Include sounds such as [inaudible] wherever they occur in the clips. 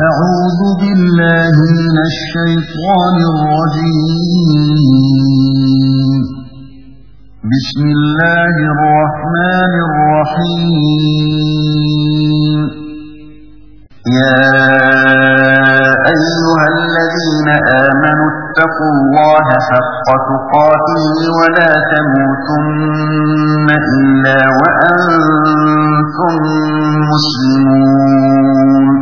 أعوذ بالله من الشيطان الرجيم. بسم الله الرحمن الرحيم. يا أيها الذين آمنوا اتقوا الله حق تقاته ولا تموتن إلا وأنتم مسلمون.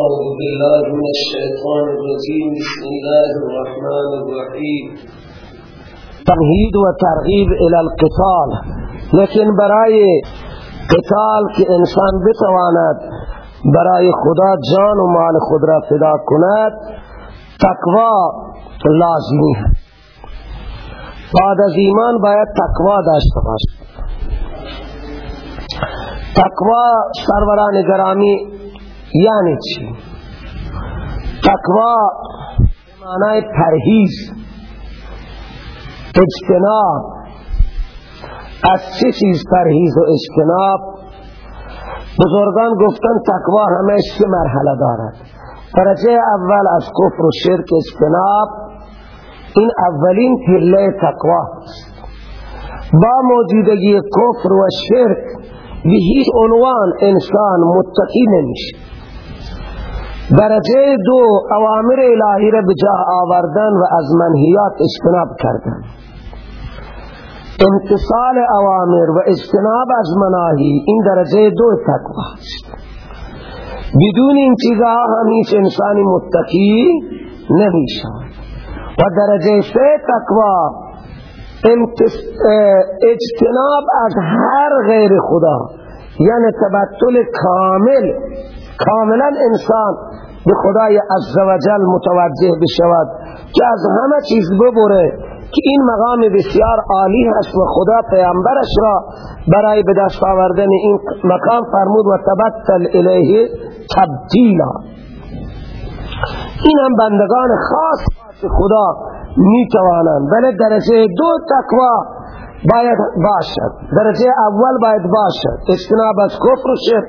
أعوذ بالله من الشيطان الرجيم. بسم الله الرحمن الرحيم. تمهید و ترغیب الى القتال. لیکن برای قتال که انسان بتواند برای خدا جان و مال خود را فدا کند تقوا لازمی ہے بعد از ایمان باید تقوا داشته باشد. تقوا سروران گرامی یعنی چی؟ تقوا معنای پرهیز اجتناب. از چه چیز پرهیز و اجتناب؟ بزرگان گفتن تقوا همه سه مرحله دارد؟ درجه اول از کفر و شرک اجتناب این اولین پله تقوا است. با موجودگی کفر و شرک به هیچ عنوان انسان متقی نمیشه. درجه دو اوامر الهی را به جا آوردن و از منهیات اجتناب کردن. امتصال اوامر و اجتناب از مناهی این درجه دو تقوی است. بدون این چیزها هم هیچ انسانی متقی نمیشه و درجه سه تقوی اجتناب از هر غیر خدا یعنی تبتل کامل کاملا انسان به خدای عزوجل متوجه بشود که از همه چیز ببره که این مقام بسیار عالی هست و خدا پیامبرش را برای به دست آوردن این مقام فرمود و تبتل الیه تبدیلا این هم بندگان خاص خدا می توانند بله درجه دو تقوا باید باشد. درجه اول باید باشد. اجتناب از کفر و شرک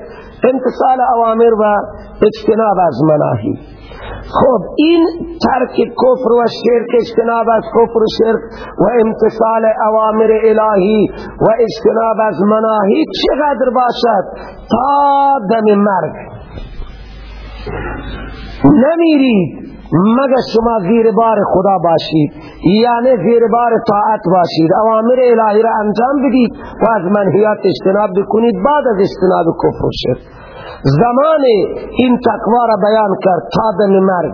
امتصال اوامر و اجتناب از مناهی. خب این ترک کفر و شرک اجتناب از کفر و شرک و امتصال اوامر الهی و اجتناب از مناهی چقدر باشد؟ تا دم مرگ. نمیرید. مگر شما زیر بار خدا باشید؟ یعنی زیر بار طاعت باشید. اوامر الهی را انجام بدید و از منحیات اجتناب بکنید. بعد از اجتناب کفر شد. زمان این تقوی را بیان کرد تا دم مرگ.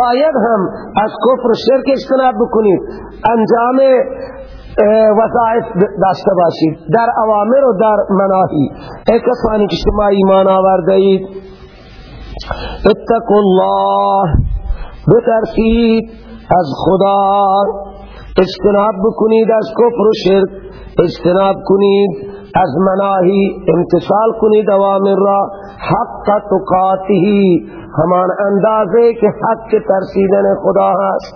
باید هم از کفر شرک اجتناب بکنید. انجام وظائف داشته باشید. در اوامر و در مناهی. ای کسانی که شما ایمان آورده اید اتقوا الله. بترسید از خدا. اجتناب بکنید از کفر و شرک. اجتناب کنید از مناهی. امتصال کنید اوامر را. حق تقاته. همان اندازه که حق ترسیدن خدا هست.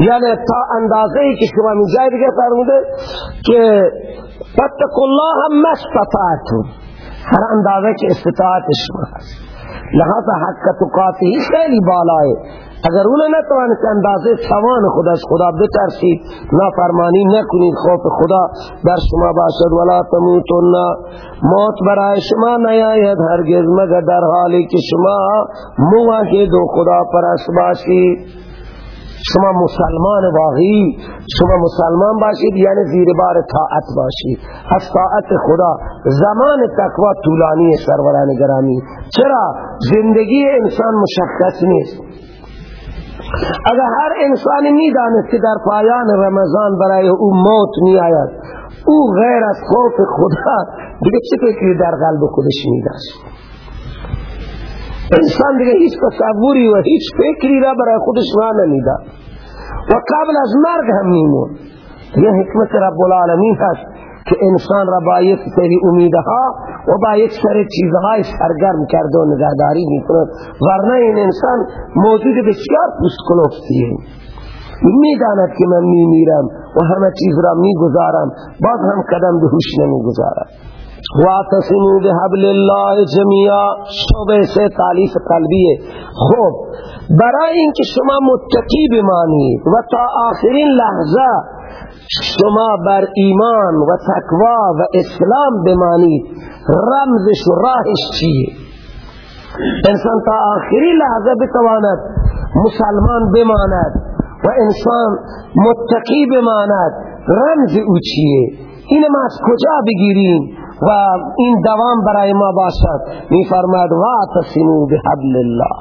یعنی تا اندازه که شما می جای دیگه فرموده که فتق الله هم مستطاعتون هر اندازه که استطاعت شما هست. لحظه حق تقاته خیلی بالای اگر اون نتوانست اندازه توان خود از خدا بترسید نافرمانی نکنید خوف خدا در شما باشد. ولا تموتن. موت برای شما نیاید هرگز مگر در حالی که شما موحد و خدا پرست باشید. شما مسلمان واقعی شما مسلمان باشید یعنی زیر بار طاعت باشید. از طاعت خدا زمان تقوی طولانی سروران گرامی. چرا؟ زندگی انسان مشخص نیست. اگر هر انسانی می‌داند که در پایان رمضان برای او موت می آید او غیر از خوف خدا دیگه چه فکری در قلب خودش می داشت انسان دیگه هیچ تصوری و هیچ فکری را برای خودش را نمی‌داد. و قبل از مرگ هم میمون یه حکمت رب العالمین هست. که انسان را با یک سری امیدها و با یک سری چیزهای سرگرم کرده و نگهداری می‌کند. ورنه این انسان موجود بسیار پوست می‌داند که من میمیرم و همه چیز را می‌گذارم. باز هم قدم به هوش نمی‌گذارم واعتصموا بحبل الله جميعا شعبه سے تعلیف قلبیه خب برای اینکه شما متقی بمانید و تا آخرین لحظه شما بر ایمان و تقوا و اسلام بمانید رمزش و راهش چیه؟ انسان تا آخری لحظه بتواند مسلمان بماند و انسان متقی بماند رمز او چیه؟ این ما از کجا بگیریم و این دوام برای ما باشد؟ می فرماد واعتصموا بحبل الله.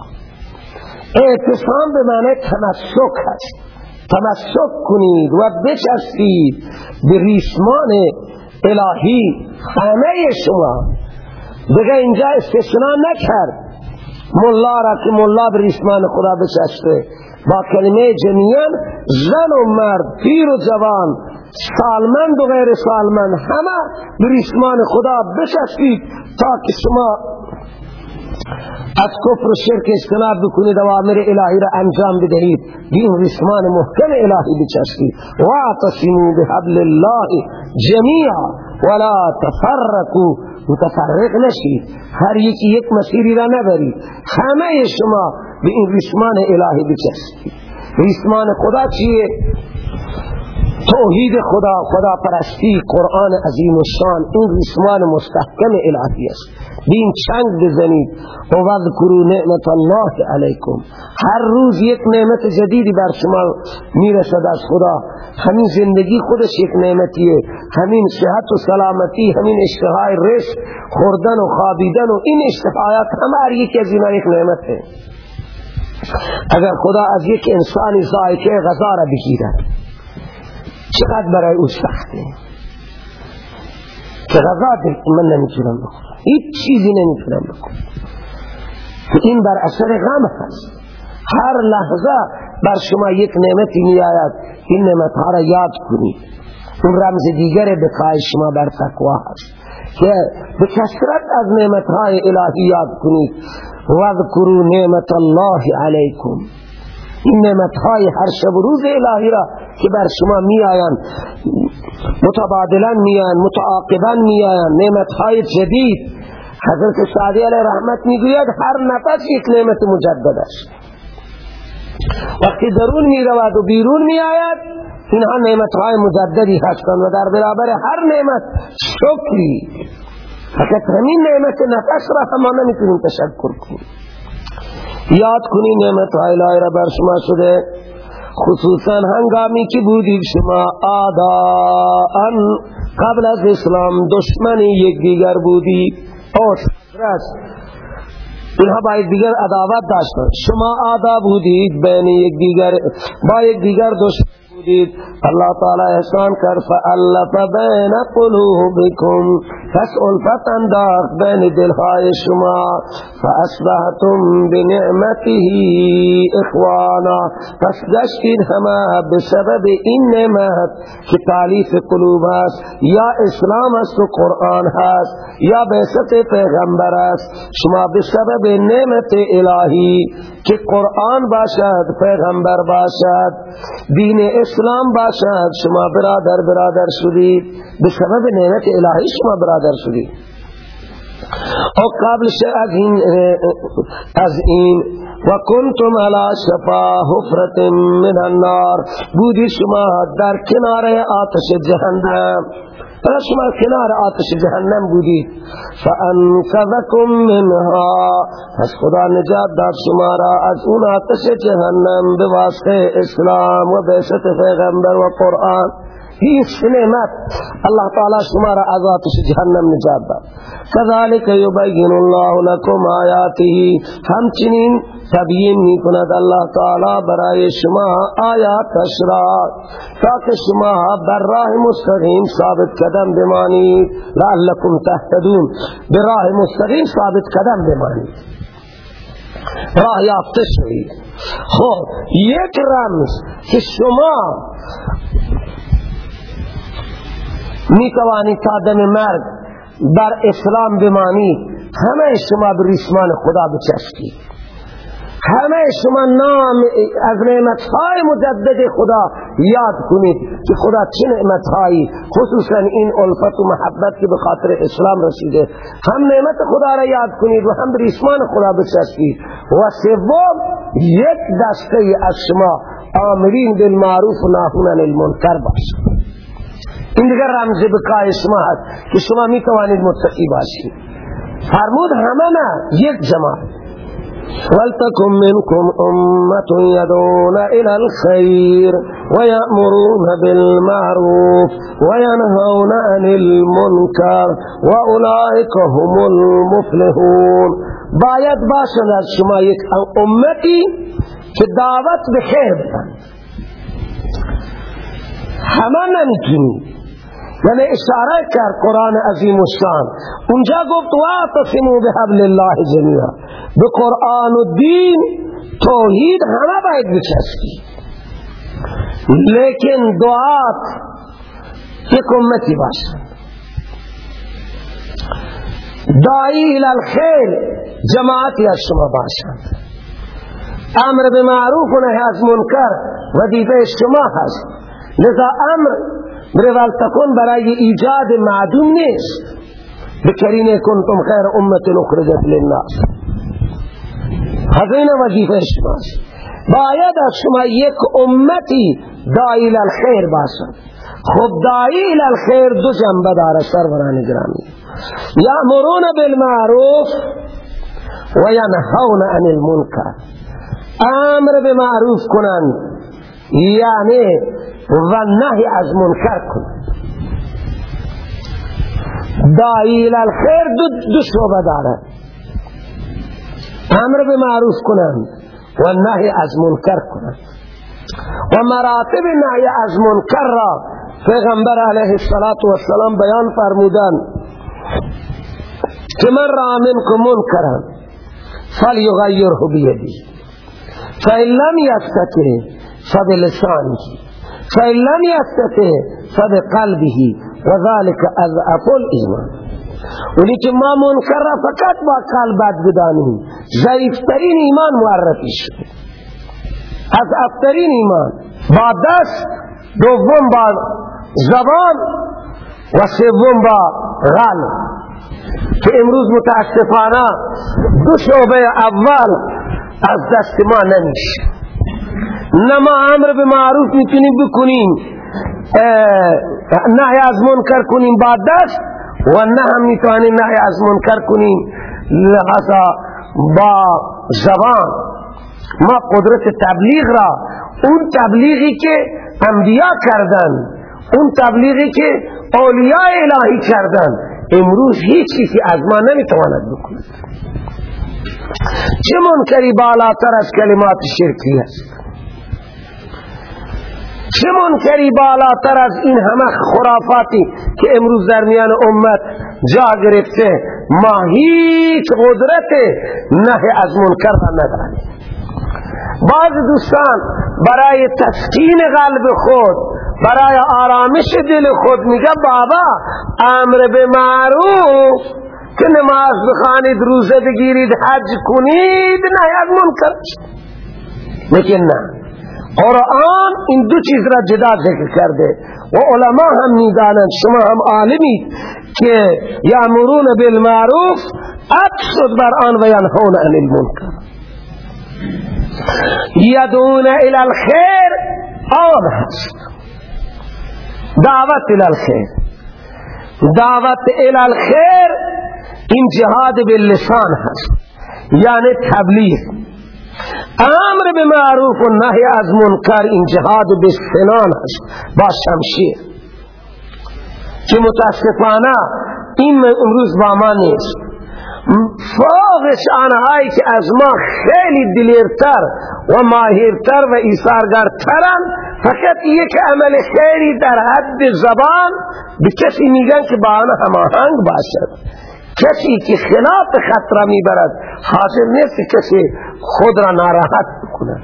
اعتصام به معنی تمسک هست. تمسک کنید و بچسبید به ریسمان الهی. همه شما. دیگه اینجا استثناء نکرد. ملا را که ملا به ریسمان خدا بچسبه. با کلمه جمعیان زن و مرد پیر و جوان سالمند و غیر سالمند همه بریسمان خدا بشستید تا که شما از کفر و شرک اجتناب بکنید و آمر الهی را انجام بدهید. دین ریسمان محکم الهی بچستید واعتصموا بحبل الله جميعا ولا تفرقوا. متفرق نشید. هر یکی یک مسیری را نبرید. همه شما به این ریسمان الهی بچستید ریسمان خدا چیه؟ توحید خدا خدا پرستی قرآن عظیم و شان. این ریسمان مستحکم الهی است. دین چنگ بزنید. و وذکروا نعمت الله علیکم هر روز یک نعمت جدیدی بر شما می‌رسد از خدا. همین زندگی خودش یک نعمتیه. همین صحت و سلامتی همین اشتهای رزق خوردن و خوابیدن و این اشتهایات همه هر یکی از اینا یک نعمته. اگر خدا از یک انسانی ذائقه غذا را بگیرد چقدر برای او سخته؟ که غذا من نمی‌تونم بخورم. هیچ چیزی نمی‌تونم بخورم. این بر اثر غم هست. هر لحظه بر شما یک نعمتی می آید این نعمت ها را یاد کنید. اون رمز دیگر بقای شما بر تقوا هست. که به کسرت از نعمت های الهی یاد کنید. وذکروا نعمت الله علیکم. این نعمت های هر شب و روز الهی را که بر شما می آیند متبادلا می متعاقبا می نعمت های جدید. حضرت سعدی علیه رحمت می هر نفس یک نعمت مجدد است. وقتی درون می رود و بیرون می آید اینها نعمت های مجددی هستند و در برابر هر نعمت شکری. فقط همین نعمت نفس را همان نمی‌تونیم تشکر کنیم. یاد کنی نعمت های را بر شما شده. خصوصا هنگامی که بودید شما آداءن قبل از اسلام دشمن یک دیگر بودید اور رست اینها با یک دیگر عداوت داشتن شما آدا بودید بین یک دیگر با یک دیگر دشمن. بودید اللہ تعالی إحسان کر فألف بین قلوبکم. پس الفت انداخت بین دلهای شما. فأصبحتم بنعمته إخوانا. پس گشتید همه بسبب این نعمت که تعلیف قلوب است یا اسلام است و قرآن هست یا بعثت پیغمبر است. شما بسبب نعمت الهی که قرآن باشد پیغمبر باشد. دین اسلام باشد شما برادر برادر شدید. به سبب نعمت الهی شما برادر شدید. او قبل از این از این. و کنتم علی شفا حفرت من النار. بودی شما در کنار آتش جهنم. پس شما کنار آتش جهنم بودید فانقذکم منها. پس خدا نجات داد شما را از اون آتش جهنم به اسلام و بعثت پیغمبر و قرآن. این نعمت الله تعالی شما را از آتش جهنم نجات داد. كذلك يبين الله لكم آیاته. همچنین تبیین می کند الله تعالی برای شما آیات را تاکه شما بر راه مستقیم ثابت قدم بمانید. لعلكم تهتدون. به راه مستقیم ثابت قدم بمانید. راه یافته شوید. خب یک رمز که شما می توانید مرگ بر اسلام بمانید. همه شما به ریسمان خدا بچسبید. همه شما نام از نعمتهای مجدد خدا یاد کنید که خدا چه نعمتهایی خصوصا این الفت و محبت که به خاطر اسلام رسیده هم نعمت خدا را یاد کنید و هم ریسمان خدا بچسبید. و سوم یک دسته از شما آمرین بالمعروف و ناهون عن المنکر باشید این دیگر رمز بقای شما هست که شما می توانید متقی باشید. فرمود همه نه یک جماعت. ولتكن منكم أمة يدعون إلى الخير ويأمرون بالمعروف وينهون عن المنكر وأولئك هم المفلحون. باید باشد از شما یک امتی که دعوت به خیر همه نمیتونی یعنی اشاره کرد قرآن عظیم الشان اونجا گفت واعتصموا بحبل الله جمیعا. به قرآن و دین توحید همه باید بچسکی لیکن دعات یک امتی باشد دائی الالخیر جماعتی از شما باشند. امر به معروف و نهی از منکر وظیفه شما هست. لذا امر بروال تکن برای ایجاد معدوم نیست. بکرین کنتم خیر امت اخرجت للناس. هزین وظیفه شماست. باید از شما یک امتی دائل الخیر باشد. خب دائل الخیر دو جنبه داره سروران گرامی. یامرون بالمعروف و ینهون عن المنکر. امر به معروف کنند یعنی و نهی از منکر کنند دائل الخیر دو, دو شعبه داره. امر به معروف کنند و نهی از منکر کنند و مراتب نهی از منکر را پیغمبر علیه السلام بیان فرمودن که من را منکم منکرن فلیغیره بیدی. فإن لم يستطع فبلسانه. فإن لم يستطع فبقلبه وذلك أضعف الإيمان اونی که ما منکر را فقط با قلبت بدانیم. ضعیفترین ایمان معرفی شده. از افترین ایمان. با دست دوم با زبان و سوم با غلب که امروز متاسفانه دو شعبه اول از دست ما نمیشه. نه ما امر به معروف می‌تونیم بکنیم نه از منکر کنیم با دست و نه هم می‌توانیم نهی از منکر کنیم لحظا با زبان. ما قدرت تبلیغ را اون تبلیغی که انبیاء کردن اون تبلیغی که اولیاء الهی کردن امروز هیچ کسی از ما نمی‌تواند بکند. چه منکری بالاتر از کلمات شرکی است؟ چه منکری بالاتر از این همه خرافاتی که امروز در میان امت جا گرفته ما هیچ قدرت نه از منکر را نداریم. بعض دوستان برای تسکین قلب خود برای آرامش دل خود میگه بابا امر به معروف که نماز بخانید روزه بگیرید حج کنید نه از منکر. لیکن نه. قرآن این دو چیز را جدا ذکر کرده. و علماء هم می‌دانند شما هم عالمید که یامرون بالمعروف اقصد بر آن و ینهون عن المنکر. یدون الى الخیر آن هست. دعوت الى الخیر. دعوت الالخیر این جهاد باللسان هست. یعنی تبلیغ. امر به معروف و نهی از منکر این جهاد بسنان هست با شمشیر. که متاسفانه این امروز با ما نیست. فوقش آنهایی که از ما خیلی دلیرتر و ماهرتر و ایثارگرترن فقط یک عمل خیری در حد زبان به کسی میگن که با آن هماهنگ باشد. کسی که خلاف خطره می‌برد حاضر نیست کسی خود را ناراحت بکنه.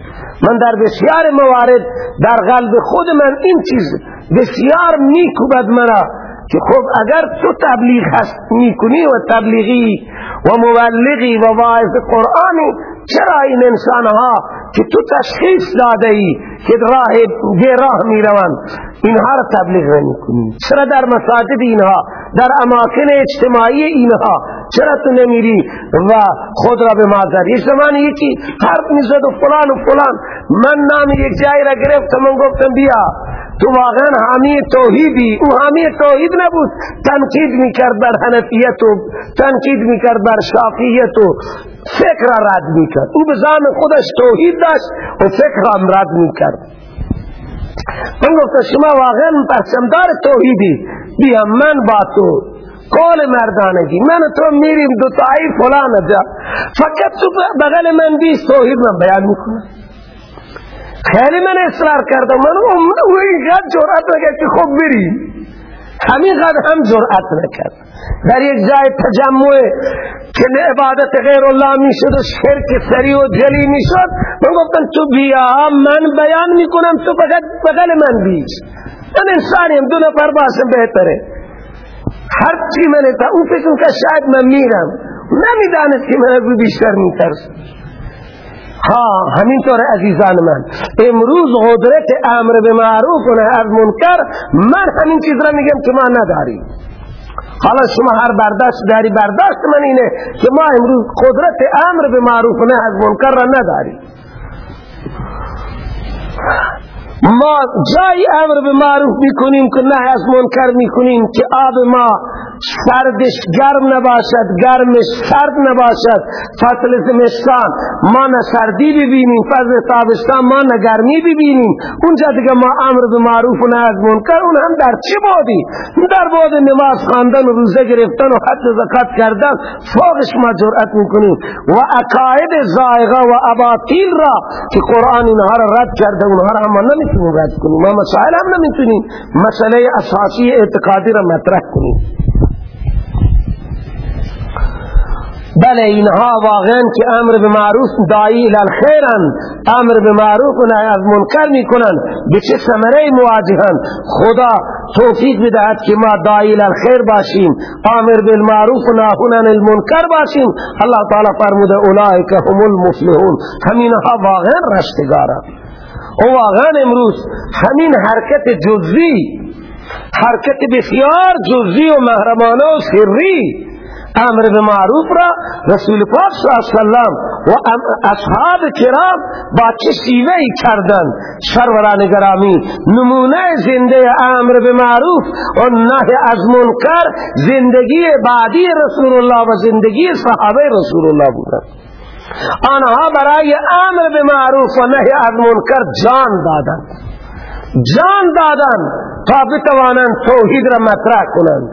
من در بسیار موارد در قلب خود من این چیز بسیار میکوبد مرا که خب اگر تو تبلیغ هست می‌کنی و تبلیغی و مبلغی و واعظ قرآنی چرا این انسان ها که تو تشخیص داده ای که راه بی راه می روند اینها را تبلیغ نمی کنی چرا در مساجد اینها در اماکن اجتماعی اینها چرا تو نمیری و خود را به مادر یک زمانی یکی حرف می‌زد و فلان و فلان؟ من نام یک جایی را گرفتم من گفتم بیا. تو واقعا حامی توحیدی. او حامی توحید نبود. تنقید می‌کرد بر حنفیت و تنقید می‌کرد بر شافیت و فکر رد می‌کرد. او به خودش توحید داشت و فکر هم رد می‌کرد. من گفتم شما واقعا پرچمدار توحیدی. بیا من با تو. قول مردانگی. من تو میریم دو تایی فلان جا. فقط تو بغل من بیست توحید من بیان می‌کنم. خیلی من اصرار کردم. من او اینقدر جرأت نکرد که خب بری همین قدر هم جرأت نکرد در یک جای تجمع که عبادت غیر الله می‌شد و شرک سری و جلی می‌شد من گفتم تو بیا من بیان می‌کنم تو فقط بغل من بیش من انسانیم دو نفر باشم بهتره. هر چی من تا اون فکر که شاید من میرم. نمی‌دانست که من از بیشتر میترسم. ها همینطور عزیزان من. امروز قدرت امر به معروف و از منکر من همین چیز را میگم که ما نداریم. حالا شما هر برداشت داری برداشت من اینه که ما امروز قدرت امر به معروف و از منکر را نداریم. ما جای امر به معروف می‌کنیم که نه از منکر می‌کنیم که آب ما سردش گرم نباشد گرمش سرد نباشد. فصل زمستان ما نه سردی ببینیم فصل تابستان ما نه گرمی ببینیم. اونجا دیگه ما امر به معروف و نه از منکر اون هم در چی بودی در بود نماز خواندن و روزه گرفتن و حد زکات کردن فوقش ما جرأت می‌کنیم. و عقاید زائغه و اباطیل را که قرآن اینها را رد کرده اونها را هم نمی‌تونیم رد کنیم. ما مسائل هم نمی‌تونیم. مسئله اساسی اعتقادی را مطرح کنیم. بله اینها واقعا که امر به معروف دایی الالخیرن امر به معروف و نهی از منکر می‌کنن. به چه ثمره مواجهن؟ خدا توفیق بدهد که ما دایی الالخیر باشیم. امر بالمعروف و ناهون المنکر باشیم. الله تعالی فرموده اولئک هم المفلحون. همینها واقعا رشتگارن و واقعا امروز همین حرکت جزئی حرکت بسیار جزئی و محرمانه و سری امر به معروف را رسول پاک صلی اللہ علیہ وسلم و اصحاب کرام با چه شیوه کردن سروران گرامی نمونه زنده امر به معروف و نهی از منکر زندگی بعدی رسول الله و زندگی صحابه رسول الله بودن آنها برای امر به معروف و نهی از منکر جان دادن جان دادن تا بتوانند توحید را مطرح کنند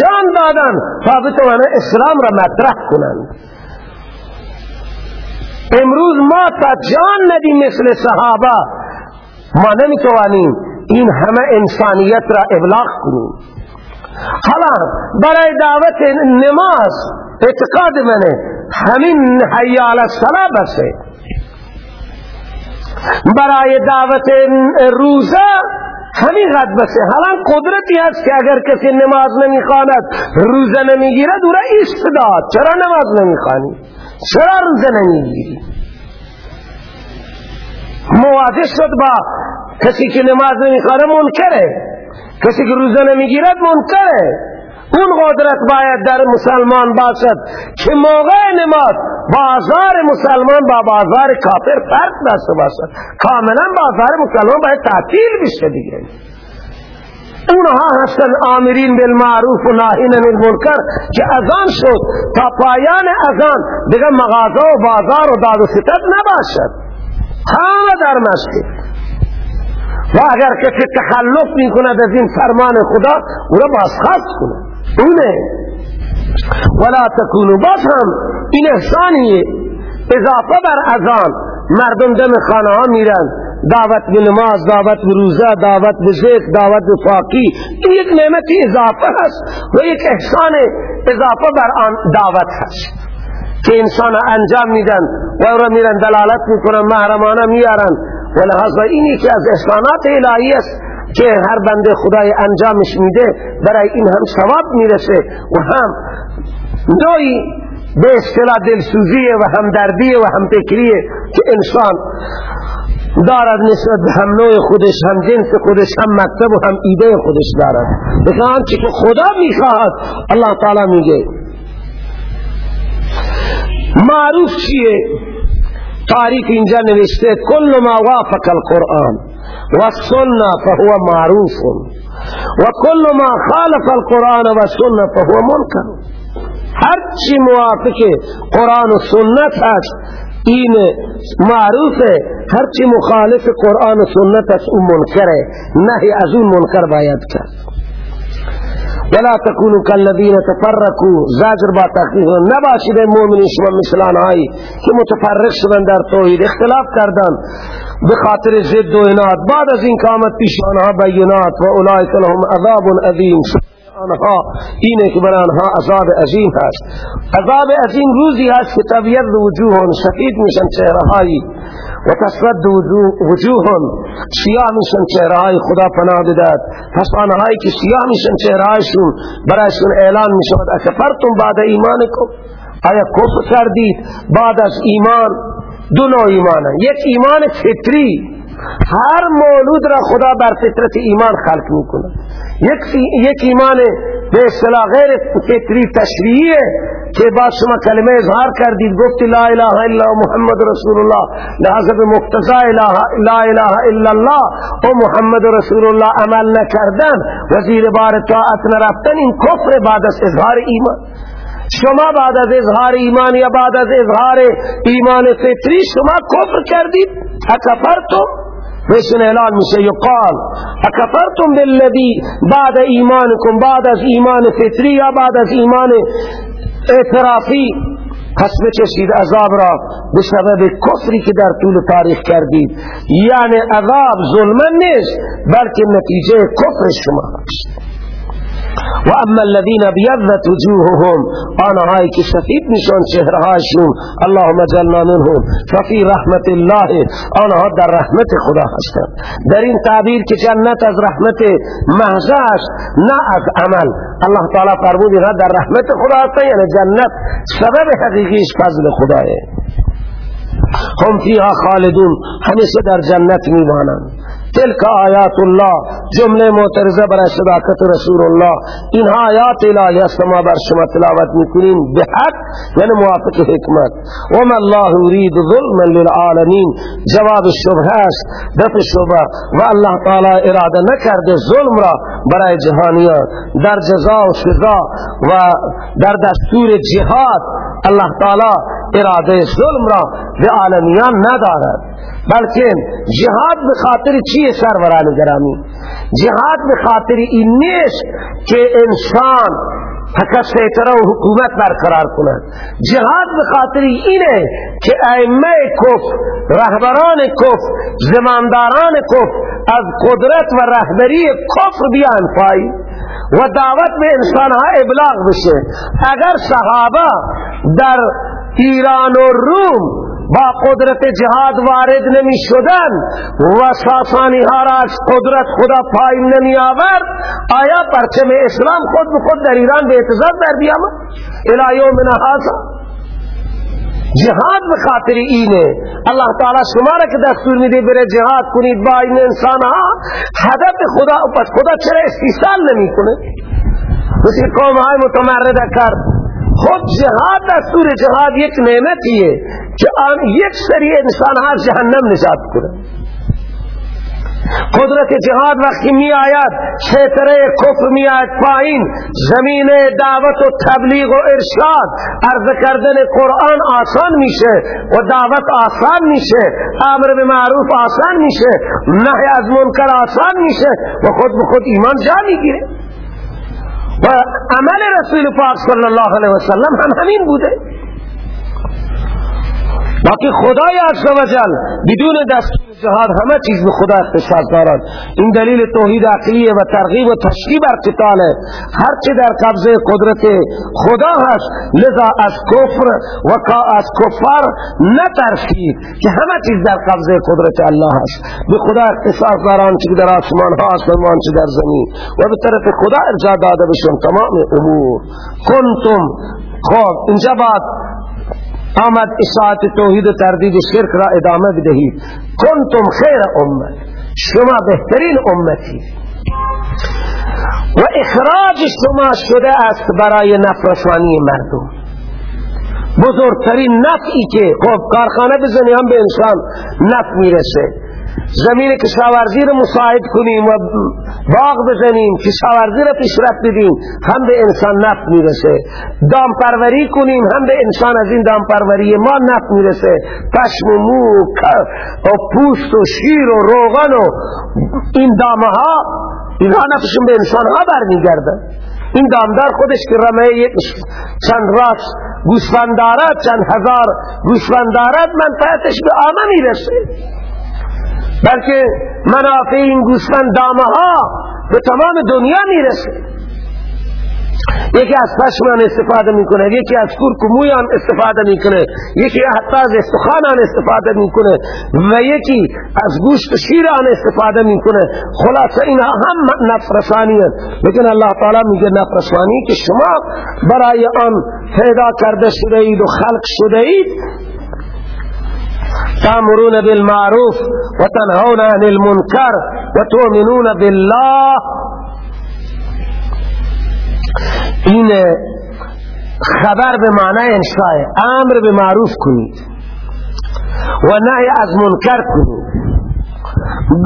جان دادن تا بتوانند اسلام را مطرح کنند امروز ما تا جان ندیم مثل صحابه. ما نمی‌توانیم این همه انسانیت را ابلاغ کنیم. حالا برای دعوت نماز اعتقاد منه. همین حیال الصلاة بسه. برای دعوت روزه همین قد بسه حالا قدرتی هست که اگر کسی نماز نمی‌خواند روزه نمی‌گیرد او را استداد چرا نماز نمی‌خوانی؟ چرا روزه نمی‌گیری؟ مواجه شد با کسی که نماز نمی‌خوانه منکره. کسی که روزه نمی‌گیرد منکره. اون قدرت باید در مسلمان باشد که موقع نماز بازار مسلمان با بازار کافر فرق داشته باشد. کاملا بازار مسلمان باید تعطیل بشه دیگه. اونها هستن آمرین بالمعروف و ناهین عن المنکر که اذان شد تا پایان اذان دیگه مغازه و بازار و داد و ستت نباشد. همه در مسجد. و اگر کسی تخلف می کند از این فرمان خدا او را بازخواست کنه. اونه ولا تکونو. باز هم این احسانیه اضافه بر اذان مردم دم خانه ها میرن. دعوت به نماز دعوت به روزه دعوت به ذکر دعوت به فاقی این یک نعمت اضافه هست و یک احسان اضافه بر آن دعوت هست. که انسان انجام میدن و را میرن دلالت می‌کنن محرمانه میارن. و لحظه اینی که از احسانات الهی است. که هر بنده خدای انجامش میده برای این هم ثواب می‌رسه و هم نوعی به اصطلاح دلسوزیه و همدردیه و همفکریه که انسان دارد نسبت به هم نوع خودش هم جنس خودش هم مکتب و هم ایده خودش دارد. لیکن آنچه که خدا می‌خواهد الله تعالی میگه. معروف چیه؟ تاریخ اینجا نوشته کل ما وافق القرآن. و سنة فهو معروف. و کل ما خالف القرآن و سنة فهو منکر هر چی موافق قرآن و سنت هست این معروفه. هرچی مخالف قرآن و سنت است اون منکره. نهی از اون منکر باید کرد. ولا تكونوا كالذين تفرقوا. زاجر با تحقیق نباشید مؤمن شما مثلان هایی که متفرق شدن در توحید. اختلاف کردن. به خاطر ضد و اناد بعد از این قامت پیش آنها بینات و اولئک لهم عذاب عظیم آنها اینه که برای آنها عذاب عظیم هست. عذاب عظیم روزی هست که طبیعت وجوهون سفید میشن چهرهایی و تسود وجوهون سیاه میشن چهرهای خدا پناه بداد پس آنهایی که سیاه میشن چهرهایشون برایشون اعلان می‌شود. اکفرتم بعد ایمانکم. آیا کفر کردید؟ بعد از ایمان دو نوع ایمانه. یک ایمان فطری. هر مولود را خدا بر فطرت ایمان خلق می‌کنه یک, یک ایمان به اصطلاح غیر فطری تشریعیه که بعد شما کلمه اظهار کردید گفت لا اله الا محمد رسول الله لحظه به مقتضا لا اله الا الله. و محمد رسول الله عمل نکردن. وزیر بار طاعت نرفتن. این کفر بعد از اظهار ایمان. شما بعد از اظهار ایمان یا بعد از اظهار ایمان فطری شما کفر کردید؟ اکفرتم؟ بهشون اعلان میشه یقال. اکفرتم بالذی بعد ایمانکم بعد از ایمان فطری یا بعد از ایمان اعترافی؟ پس بچشید عذاب را به سبب کفری که در طول تاریخ کردید. یعنی عذاب ظلمن نیست بلکه نتیجه کفر شما هست و اما الذين ابيضت وجوههم آنهایی که سفید میشن چهرهاشون اللهم جلنا منهم. ففي رحمت الله. آنها در رحمت خدا هستند. در این تعبیر که جنت از رحمت محض است نه از عمل. الله تعالی فرمودی در رحمت خدا هستند یعنی جنت سبب حقیقیش فضل خداه هم فیها خالدون. همیشه در جنت میمانند. تلک آیات الله جمله معترضه برای صداقت رسول الله اینها آیات الهی است ما بر شما تلاوت می‌کنیم. به حق یعنی موافق حکمت. وما الله يريد ظلما للعالمین. جواب شبه است. دفع شبه و الله تعالی اراده نکرده ظلم را برای جهانیان. در جزا و سزا و در دستور جهاد الله تعالی اراده ظلم را به عالمیان ندارد. بلکه جهاد به خاطر چیه سروران گرامی؟ جهاد به خاطر این نیست که انسان فقط سیطره و حکومت برقرار کند. جهاد به خاطر اینه که ائمه کفر رهبران کفر زمانداران کفر از قدرت و رهبری کفر بیان پای و دعوت به انسانها ابلاغ بشه. اگر صحابه در ایران و روم با قدرت جهاد وارد نمی شدن و ساسانی ها را از قدرت خدا پایین نمی آورد. آیا پرچم اسلام خود به خود در ایران به اعتزاد در بیام الایوم نهازا جهاد به خاطر اینه. الله تعالی شما را که دستور میده بره جهاد کنید با این انسان ها هدف خدا پس خدا چرا استیصال نمی کنه مثل قوم های متمرده کرد خود جهاد دستور جهاد یک نعمتیه که آن یک سری انسان ها جهنم نجات کنه قدرت جهاد وقتی می آید شیطره کفر می آید پایین زمین دعوت و تبلیغ و ارشاد عرض کردن قرآن آسان میشه و دعوت آسان میشه امر به معروف آسان میشه نهی از منکر آسان میشه و خود به خود ایمان جا می‌گیره. و عمل رسول پاک صلی الله علیه وسلم هم همین بوده. باقی خدای عزوجل بدون دستور جهاد همه چیز به خدا اختصاص دارد. این دلیل توحید عقلیه و ترغیب و تشکیب بر قتاله هرچه در قبضه قدرت خدا هست لذا از کفر و از کفر نترسید که همه چیز در قبضه قدرت الله هست. به خدا اختصاص دارن چه در آسمان ها آسمان چه در زمین. و به طرف خدا ارجاع داده بشون تمام امور. کنتم. خب اینجا بعد آمد اشاعت توحید و تردید شرک را ادامه بدهید. کنتم خیر امت. شما بهترین امتی. و اخراج شما شده است برای نفرشانی مردم. بزرگترین نفعی که خب کارخانه بزنی هم به انسان نفع می‌رسه. زمین کشاورزی رو مساعد کنیم و باغ بزنیم کشاورزی رو پیشرفت بدیم هم به انسان نفت می‌رسه. دام پروری کنیم هم به انسان از این دام پروری ما نفت می‌رسه. پشم و مو و پوست و شیر و روغن و این دامه ها اینها نفشون به انسان ها برمیگرده. این دامدار خودش که رمه چند راست گوسفند چند هزار گوسفند دارد منفعتش به آمه می‌رسه. بلکه منافع این گوسفند دامه ها به تمام دنیا می‌رسه. یکی از پشمان استفاده می‌کنه یکی از کورک و مویان استفاده می‌کنه یکی حتی از استخانان استفاده می‌کنه و یکی از گوشت و شیران استفاده می‌کنه. خلاصه اینا هم نفرسانی لیکن الله تعالی میگه نفرسانی که شما برای آن پیدا کرده شده اید و خلق شده اید تامرون بالمعروف وتنهون عن المنكر وتؤمنون بالله. این خبر به معنی انشاء امر به معروف کنید و نهی از منکر کنید.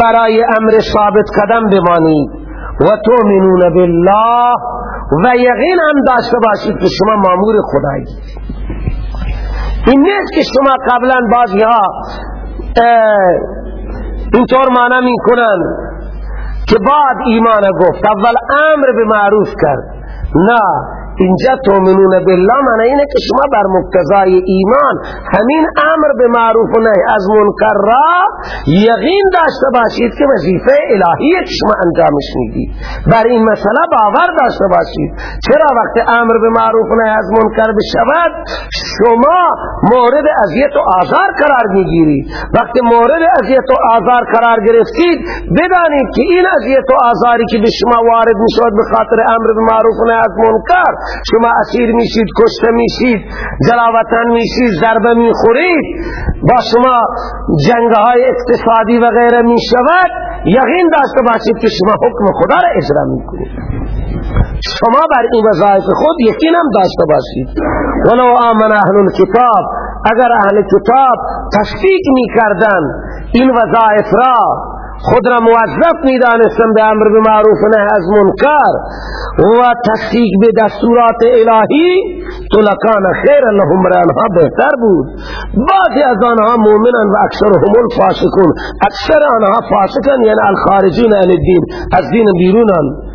برای امر ثابت قدم بمانید. و تؤمنون بالله. و یقین هم داشته باشید که شما مامور خدایی این نیست که شما قبلا بعضی ها اینطور معنی می کنن که بعد ایمان گفت اول امر به معروف کرد. نه اینجا تومنون بالله معنی اینه که شما بر مقتضای ایمان همین امر به معروف و نهی از منکر را یقین داشته باشید که وظیفه الهی که شما انجامش می‌دید بر این مسئله باور داشته باشید. چرا وقت امر به معروف و نهی از منکر بشود شما مورد اذیت و آزار قرار می‌گیرید. وقت مورد اذیت و آزار قرار گرفتید بدانید که این اذیت و آزاری که به شما وارد می‌شود به خاطر امر به معروف و نهی از منکر شما اسیر میشید کشته میشید جلاوطن میشید ضربه می‌خورید با شما جنگ های اقتصادی و غیره می‌شود یقین داشته باشید که شما حکم خدا را اجرا می‌کنید. شما بر این وظایف خود یقین هم داشته باشید. ولو آمن اهل کتاب اگر اهل کتاب تصدیق می‌کردن این وظایف را خود را موظف می‌دانستن به امر به معروف نه از منکر و تصدیق به دستورات الهی تو لکان خیر لهم رانها بهتر بود. بعضی از آنها مؤمنن و اکثرهم الفاسقون. اکثر آنها فاسقن یعنی الخارجین عن الدین از دین بیرونن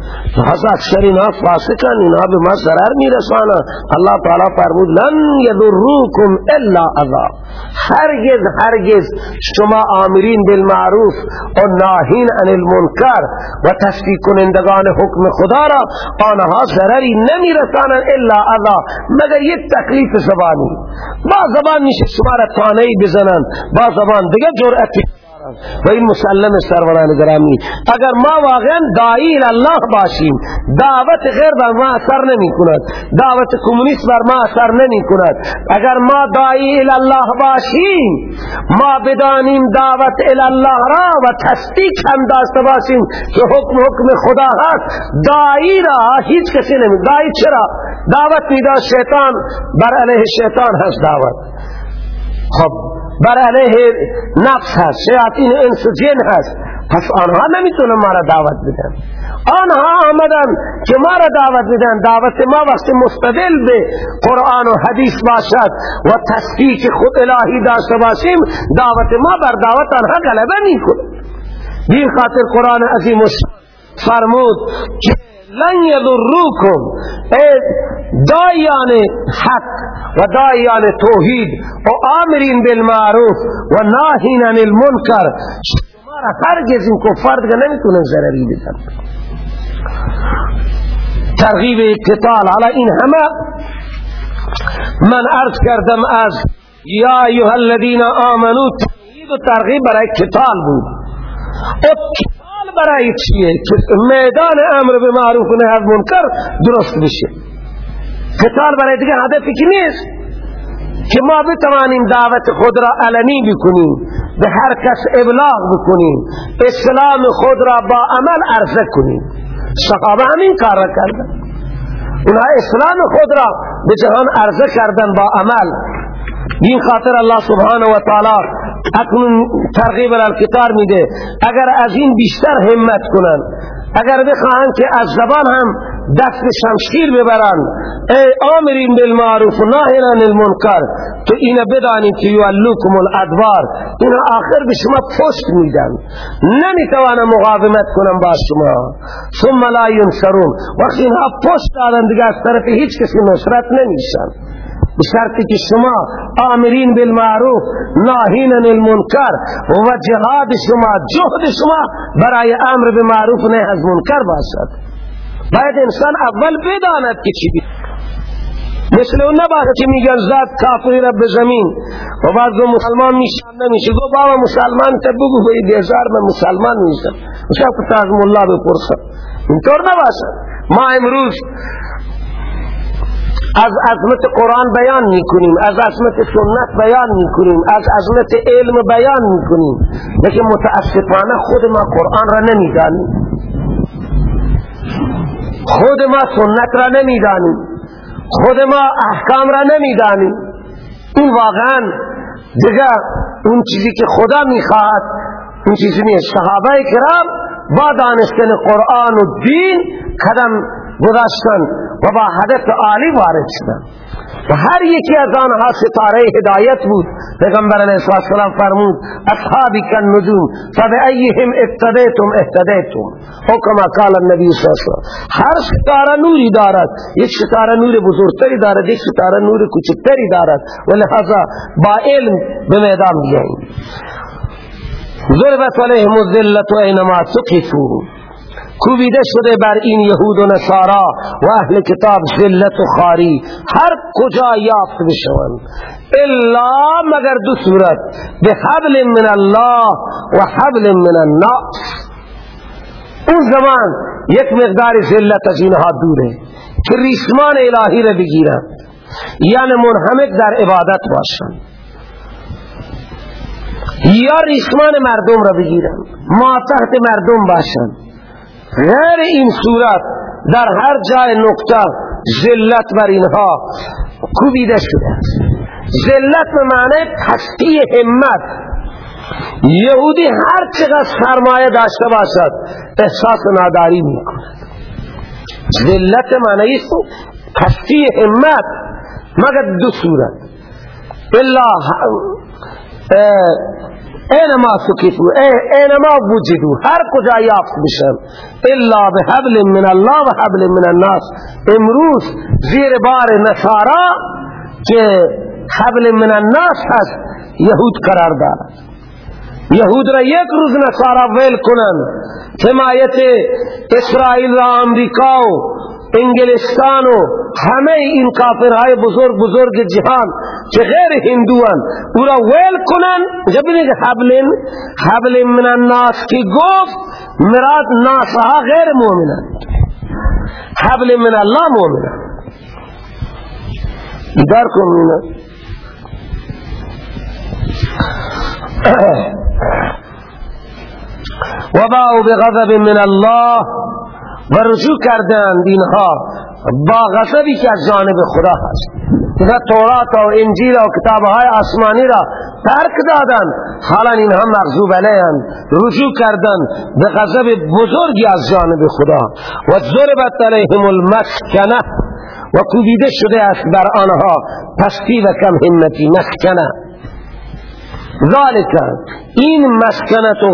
پس اکثر اینها فاسقن اینها به ما ضرر میرسانن الله تعالی فرمود لن یضروکم الا اذا هرگز هرگز شما آمرین بالمعروف و ناهین عن المنکر و تشکیق کنندگان حکم خدا را آنها ضرری نمیرسانند الا اذا مگر یک تکلیف زبانی. با زبان میشه شما را تانهی بزنن با زبان دیگه جرأتی. و این مسلم سروران گرامی اگر ما واقعا دائی الله باشیم دعوت غیر بر ما اثر نمی کند دعوت کمونیست بر ما اثر نمی کند اگر ما دائی الله باشیم ما بدانیم دعوت الله را و تصدیق هم داشته باشیم که حکم حکم خدا هست. دائی را هیچ کسی نمی دائی چرا؟ دعوت می‌داد شیطان بر علیه شیطان هست دعوت. خب بر علیه نفس هست شیاطین انس و جن هست. پس آنها نمی‌تونن ما را دعوت بدن. آنها آمدن که ما را دعوت بدن. دعوت ما وقتی مستدل به قرآن و حدیث باشد و تصدیق خود الهی داشته باشیم دعوت ما بر دعوت آنها غلبه می‌کنه دین خاطر قرآن عظیم فرمود که لن یضروکم دایان حق و دایان توحید و آمرین بالمعروف و ناهین عن المنکر. شما را هرگز این کفار دیگه نمی‌تونن ضرری بدن. ترغیب اقتتال. حالا این همه من عرض کردم از یا ایها الذین آمنو تمهید و ترغیب برای قتال بود. برای چیه؟ که میدان امر به معروف و نهی از منکر درست بشه قتال برای دیگه هدفی که نیست که ما بتوانیم دعوت خود را علنی بکنیم به هر کس ابلاغ بکنیم اسلام خود را با عمل عرضه کنیم. صحابه همین کار را کردن. اونها اسلام خود را به جهان عرضه کردن با عمل. این خاطر الله سبحانه و تعالی اکنون ترغیب الکتار میده. اگر از این بیشتر همت کنن اگر بخواهند که از زبان هم دست شمشیر ببرن ای آمرین بالمعروف و ناهین عن المنکر تو اینا بدانید که یولوکم الادوار اینا آخر به شما پشت میدن. نمی‌توانم مقاومت کنم با شما. ثم لا ینصرون. وقتی اینها پشت دادن دیگه از طرف هیچ کسی نصرت نمیشن. بشرطی که شما آمرین بالمعروف ناهین عن المنکر و جهاد شما جهد شما برای امر به معروف نه از منکر باشد. باید انسان اول بداند که چی مثل اون نباشه که میگن ذات کافری رب زمین. و بعد دو مسلمان میشن نمیشه. گو بابا مسلمان تا بگو بایی دیزار من مسلمان میشن میشه که از مولا بپرسن اینطور نباشه. ما امروز از عظمت قرآن بیان می‌کنیم از عظمت سنت بیان می‌کنیم از عظمت علم بیان می‌کنیم. لیکن متاسفانه خود ما قرآن را نمی‌دانیم. خود ما سنت را نمی‌دانیم. خود ما احکام را نمی‌دانیم. این واقعا دیگه اون چیزی که خدا می‌خواد اون چیزی نیست. صحابه کرام با دانستن قرآن و دین قدم گذاشتن. و با هدف عالی وارد شدن و هر یکی از آنها ستاره هدایت بود. پیغمبر علیه السلام فرمود اصحابی کن نجوم فبأیهم اقتدیتم اهتدیتم. او کما قال النبی صلی اللہ هر ستاره نوری دارد. یک ستاره نور بزرگتری دارد یک ستاره نور کوچکتری دارد. و لحظا با علم به میدان بیاییم. ضربت علیهم و اینما سقفوا. کوبیده شده بر این یهود و نصارا و اهل کتاب ذلت و خاری. هر کجا یافت بشوند الا مگر دو صورت. به حبل من الله و حبل من الناس. اون زمان یک مقدار ذلت از اینها دوره که ریسمان الهی را بگیرن. یعنی منحمد در عبادت باشن. یا ریسمان مردم را بگیرن. ما تحت مردم باشن. غیر این صورت در هر جای نقطه ذلت بر اینها کوبیده شده ذلت به معنی پستی همت. یهودی هر چقدر سرمایه داشته باشد احساس ناداری می‌کند. ذلت معنی است پستی همت مگر دو صورت. الا اینما سکتو اینما وجدو هر کجا یافت بشن الا به حبل من الله و حبل من الناس. امروز زیر بار نصارا که حبل من الناس هست یهود قرار دارد یهود را یک روز نصارا ویل کنن. حمایت اسرائیل را امریکا و انگلستان و همه این کافرهای بزرگ بزرگ جهان که غیر هندوان او را ویل کنن. جب بینید حبل حبل من الناس کی گفت مراد ناسها غیر مومنان. حبل من الله مومنان. در کنون و باو بغضب من الله و رجوع کردند اینها با غضبی که از جانب خدا هست. اینا تورات و انجیل و کتابهای آسمانی را ترک دادن. حالا اینها مغضوب علیهن رجوع کردن به غضب بزرگی از جانب خدا. و ضربت علیهم المسکنه. و کوبیده شده است بر آنها. پستی و کم همتی مسکنه. ذالک. این مسکنت و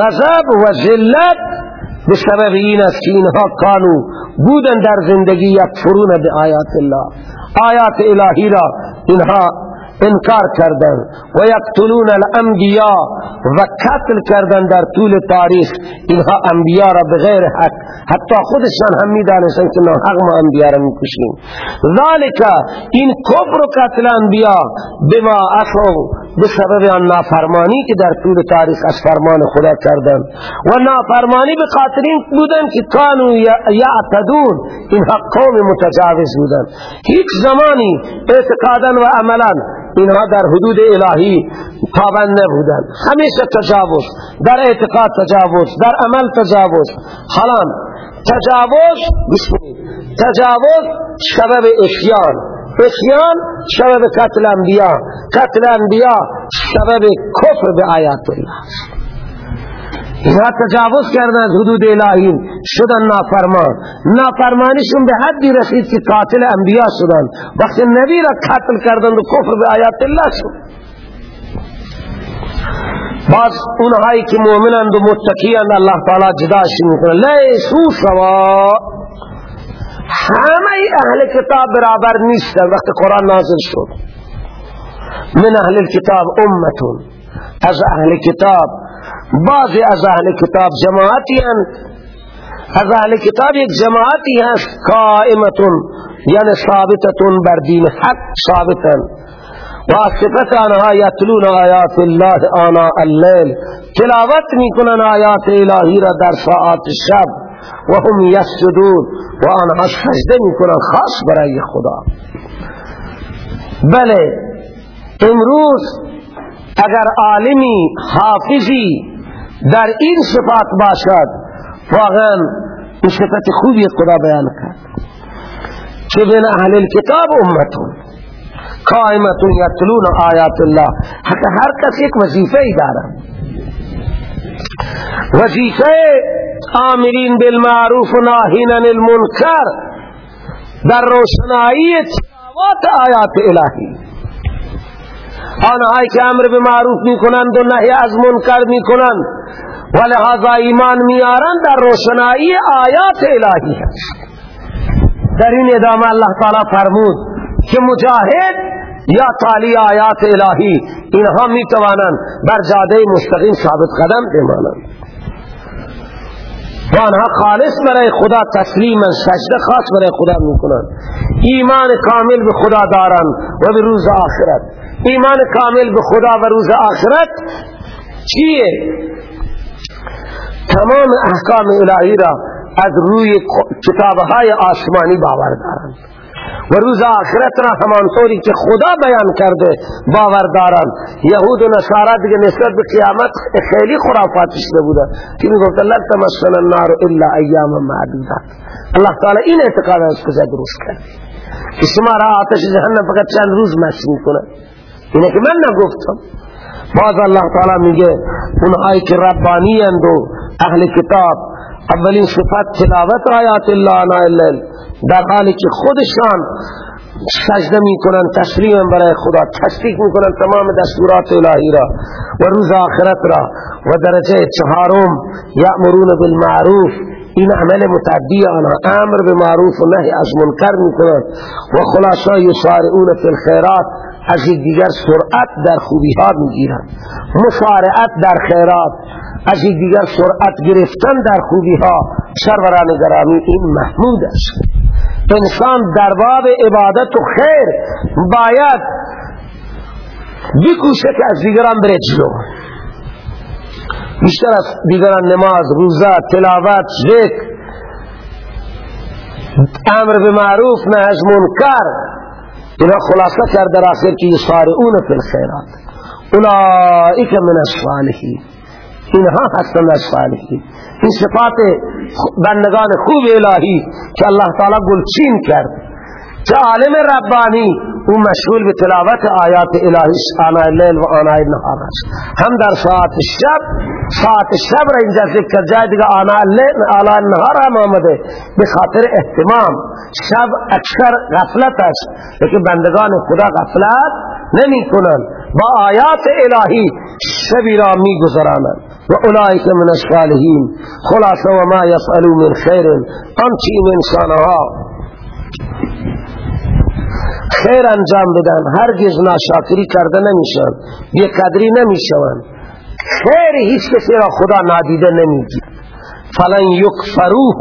غضب و ذلت به سبب این است که اینها کانو بودن در زندگی یکفرون به آیات الله. آیات الهی را اینها انکار کردن و یقتلون الانبیاء و قتل کردن در طول تاریخ. اینها انبیاء را بغیر حق حتی خودشان هم می‌دانستن که نه حق ما انبیاء را می‌کشیم. ذالک این کفر و قتل انبیاء بما اصل به سبب آن نافرمانی که در طول تاریخ از فرمان خدا کردن. و نافرمانی به قاتلین بودن که کانو یعتدون. اینها قوم متجاوز بودن. هیچ زمانی اعتقادا و عملا اینها در حدود الهی پابند نبودن. همیشه تجاوز. در اعتقاد تجاوز. در عمل تجاوز. حالا تجاوز تجاوز سبب اشیان. اشیان سبب قتل انبیاء قتل انبیاء سبب کفر به آیات الله اینا تجاوز کردن از حدود الهی. شدن نافرمان. نافرمانیشون به حدی رسید که قاتل انبیاء شدن. وقتی نبی را قتل کردن و کفر به آیات الله شد. باز اونهایی که مؤمنند و متقیند الله تعالی جداش می‌کنه. لیسو سوا. همه اهل کتاب برابر نیستن وقت قرآن نازل شد. من اهل الكتاب امتون. از اهل کتاب بعضی از اهل کتاب جماعتی هست از اهل کتاب یک جماعتی هست قائمتون یعنی ثابتتون بر دین حق ثابتن. و صفت آنها یتلون آیات الله آنا اللیل. تلاوت می‌کنن آیات الهی را در ساعات شب. و هم یسجدون. و آنها سجده می‌کنن خاص برای خدا. بله امروز اگر عالمی حافظی در این صفات باشد واقعا این صفت خوبی خدا بیان کرد. چه بین اهل الكتاب امتون. قائمتون یتلون آیات الله. حتی هر کس یک وظیفه ای دارد وظیفه آمرین بالمعروف و ناهین عن المنکر. در روشنایی آیات الهی. آنهایی که امر به معروف می‌کنند و نهی از منکر می‌کنند و لحاظا ایمان میارند در روشنایی آیات الهی هست. در این ادامه الله تعالی فرمود که مجاهد یا تالی آیات الهی اینها می‌توانند بر جاده مستقیم ثابت قدم بمانند. و آنها خالص برای خدا تسلیم سجده خاص برای خدا می‌کنند. ایمان کامل به خدا دارند و به روز آخرت. ایمان کامل به خدا و روز آخرت چیه؟ تمام احکام الهی را از روی کتابهای آسمانی باور دارند. و روز آخرت را همانطوری که خدا بیان کرده باور دارند یهود و نصارا دیگه نسبت به قیامت خیلی خرافاتی شده بودن. که می گفت لن تمسن النار الا ایام معدودات الله تعالی این اعتقاد از کجا درست کرد؟ که شما را آتش جهنم فقط چند روز مس می‌کنه. اینه که من نگفتم. باز الله تعالی میگه اونهایی که ربانی و اهل کتاب اولین صفت تلاوت آیات الله نائل در حالی که خودشان سجده می‌کنن تسلیم برای خدا تصدیق می‌کنن تمام دستورات الهی را و روز آخرت را و درجه چهارم یأمرون بالمعروف این عمل متعدی آنها امر به معروف و نهی از منکر می‌کنن و خلاصا یسارعون فی الخیرات از دیگر سرعت در خوبی ها می‌گیرن مسارعت در خیرات از دیگر سرعت گرفتن در خوبی ها. سروران گرامی این محمود است. انسان در باب عبادت و خیر باید بکوشه که از دیگران بره جلو. بیشتر از دیگران نماز روزه تلاوت ذکر امر به معروف نه از منکر اینا خلاصه کرد در آخر که یسارعون فی الخیرات. اولئک من الصالحین. اینها هستند از صالحین. این صفات بندگان خوب الهی که الله تعالی گلچین کرد. که عالم ربانی او مشغول به تلاوت آیات الهی آنای لیل و آنای نهار است. هم در ساعت شب ساعت شب را اینجا ذکر جای دیگه آنای لیل آنای نهار هم آمده. به خاطر احتمام. شب اکثر غفلت است. لیکن بندگان خدا غفلت نمی کنند با آیات الهی شبی را می گذرانند و اولئک من الصالحین. خلاصه و ما یفعلوا من خیر. آنچه این انسانها خیر انجام بدن هرگز ناشاکری کرده نمیشن بی قدری نمیشون. خیر هیچ کسی را خدا نادیده نمیگیر فلن یکفروه.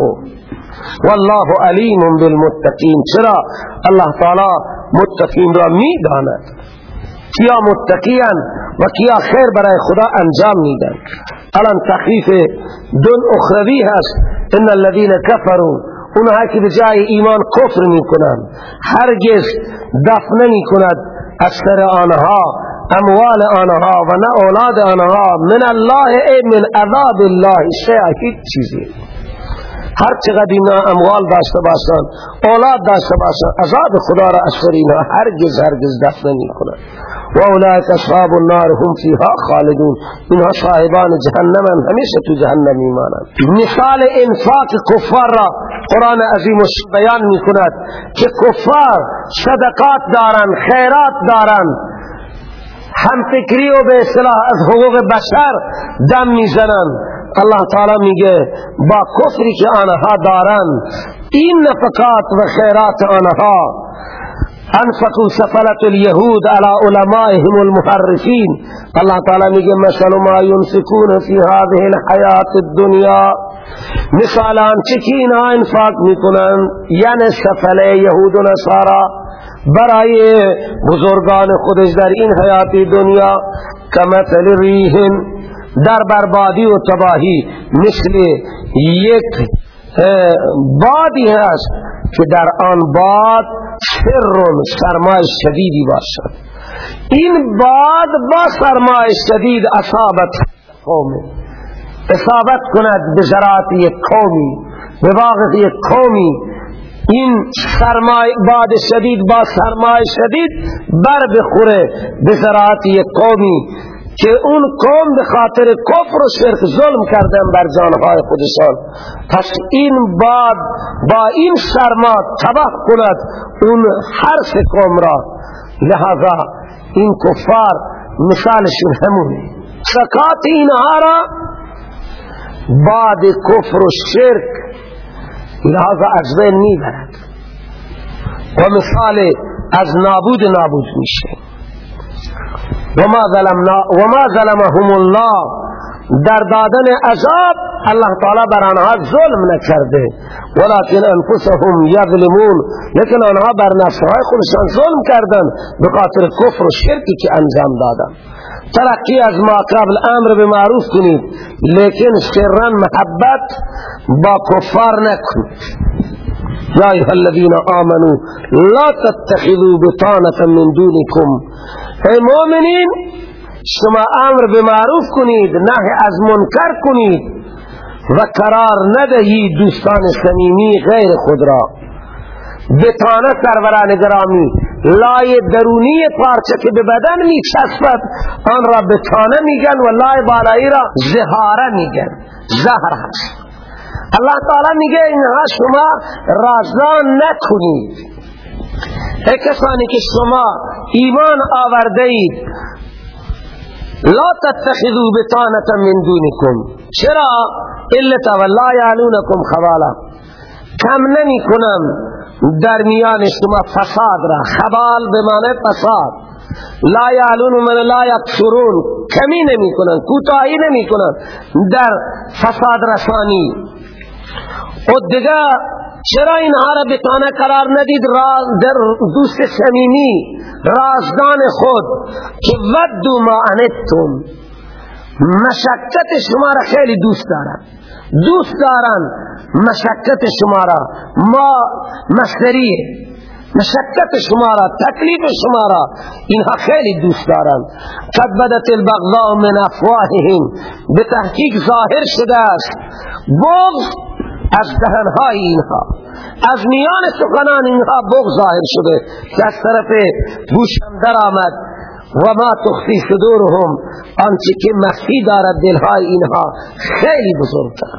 والله علیم بالمتقین. چرا؟ الله تعالی متقین را می‌داند. کیا متقیان و کیا خیر برای خدا انجام میدن. الان تخفیف دون اخروی هست. ان الذين كفروا اونها که بجای ایمان کفر می‌کنن هرگز دفن نمی کند اکثر آنها اموال آنها و نه اولاد آنها. من الله ای من عذاب الله. شیع هیچ چیزی. هر چقدر اینا اموال داشته باشن اولاد داشته باشن عذاب خدا را اینا هرگز هرگز دفن نمی و اولئک اصحاب النار هم فیها خالدون. اینها صاحبان جهنم همیشه تو جهنم ایمانند. مثال انفاق کفار را قرآن عظیم بیان می کند که کفار صدقات دارن خیرات دارن. هم فکری و به اصلاح از حقوق بشر دم می‌زنن. الله تعالی میگه با کفری که آنها دارن این نفقات و خیرات آنها انفقوا سفلت اليهود على علمائهم المحرفين. الله تعالی میگه مثل ما ينفقون في هذه الحياة الدنيا مثال آنچه که انفاق می‌کنن؟ یعنی سفل یهود و نصارا. برای بزرگان خودش در این حیات دنیا کمثل ریحن. در بربادی و تباهی مثل یک بادی هست که در آن باد سر سرمای شدیدی باشد. این باد با سرمای شدید اصابت قوم اصابت کند به زراعت یک قومی به باغت یک قومی. این سرمای باد شدید با سرمای شدید بر بخوره به زراعت یک قومی. که اون قوم به خاطر کفر و شرک ظلم کردن بر جانهای خودشان. پس این باد با این سرما تباه کند اون هر قوم را. لحظا این کفار مثالشون همونه سکات اینها را بعد کفر و شرک لحظا از بین می‌برد. و مثال از نابود نابود میشه. وما ظلمنا وما ظلمهم الله. در دادن عذاب الله تعالی بر آنها ظلم نکرده. ولكن انفسهم یظلمون. لیکن آنها بر نفسهای خودشان ظلم کردن به خاطر کفر و شرکی که انجام دادن ترقی از ما قبل امر به معروف کنید. لیکن سرا محبت با کفار نکنید. یا ایها الذين آمنوا لا تتخذوا بطانة من دونكم ای مؤمنین شما امر به معروف کنید نهی از منکر کنید و قرار ندهید دوستان صمیمی غیر خود را. بتانه سروران گرامی لای درونی پارچه که به بدن می چسبد آن را بتانه میگن و لای بالایی را زهاره میگن. زهر هست. الله تعالی میگه اینها شما رازان نکنید. ای کسانی که شما ایمان آورده اید لا تتخذوا بطانة من دونكم چرا؟ الا ولا یعلونکم خبالا کم نمی کنم در میان شما فساد را. خبال به معنی فساد. لا یعلون من لا یکسرون کمی نمی کنن کوتاهی نمی کنن در فساد رسانی. و دیگه چرا اینها را بتانه قرار ندید در دوست سمیمی رازدان خود؟ که ودو ما انتم. مشکت شما را خیلی دوست دارن دوست دارن مشکت شما را. ما مصدریه مشکت شما را تکلیف شما را. اینها خیلی دوست دارند قد بدت البغضاء من افواههم. به تحقیق ظاهر شده است. بغض از دهنهای اینها. از میان سخنان اینها بغض ظاهر شده که از طرف گوشم در آمد و ما تخفی صدورهم. آنچه که مخفی دارد دلهای اینها خیلی بزرگتر.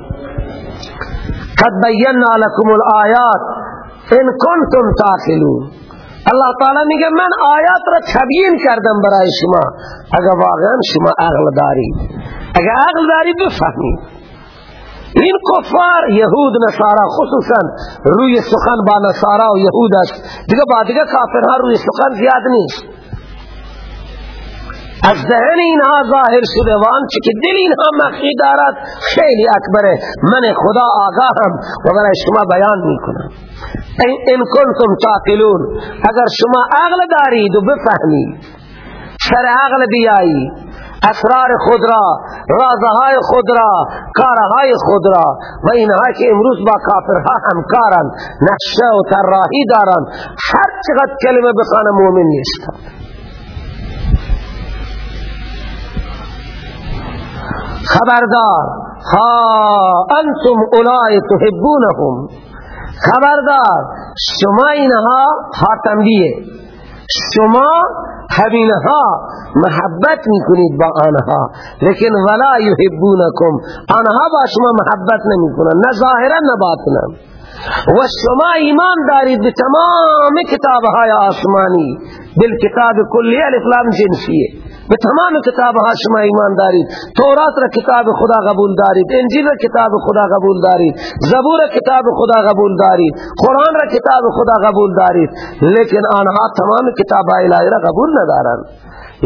قد بینا لكم الآیات. ان کنتم تعقلون الله تعالی میگه من آیات را تبیین کردم برای شما. اگر واقعا شما عقل دارید. اگر عقل دارید بفهمید. این کفار یهود نصارا خصوصا روی سخن با نصارا و یهود است. دیگه با دیگه کافرها روی سخن زیاد نیست. از ذهن اینها ظاهر شده و آنچه که دل اینها مخی دارد خیلی اکبره. من خدا آگاهم و برای شما بیان می‌کنم. این کنتم تعقلون. اگر شما عقل دارید و بفهمید سر عقل بیایی اسرار خود را رازهای خود را کارهای خود را. و اینها که امروز با کافرها همکارن نقشه و طراحی دارن. هر چقدر کلمه بخانه مومن نیستند خبردار. ها انتم اولای تحبونهم. خبردار. شما اینها حاتنبیه شما همینها محبت می‌کنید با آنها. لیکن ولا یحبونکم. آنها با شما محبت نمی‌کنن نه ظاهرا نه باطنا. و شما ایمان دارید به تمام کتابهای آسمانی. بالکتاب کلی الافلام جنسیه. به تمام کتاب ها شما ایمان دارید. تورات را کتاب خدا قبول دارید. انجیل را کتاب خدا قبول دارید. زبور را کتاب خدا قبول دارید. قرآن را کتاب خدا قبول دارید. لیکن آنها تمام کتاب الهی را قبول ندارند.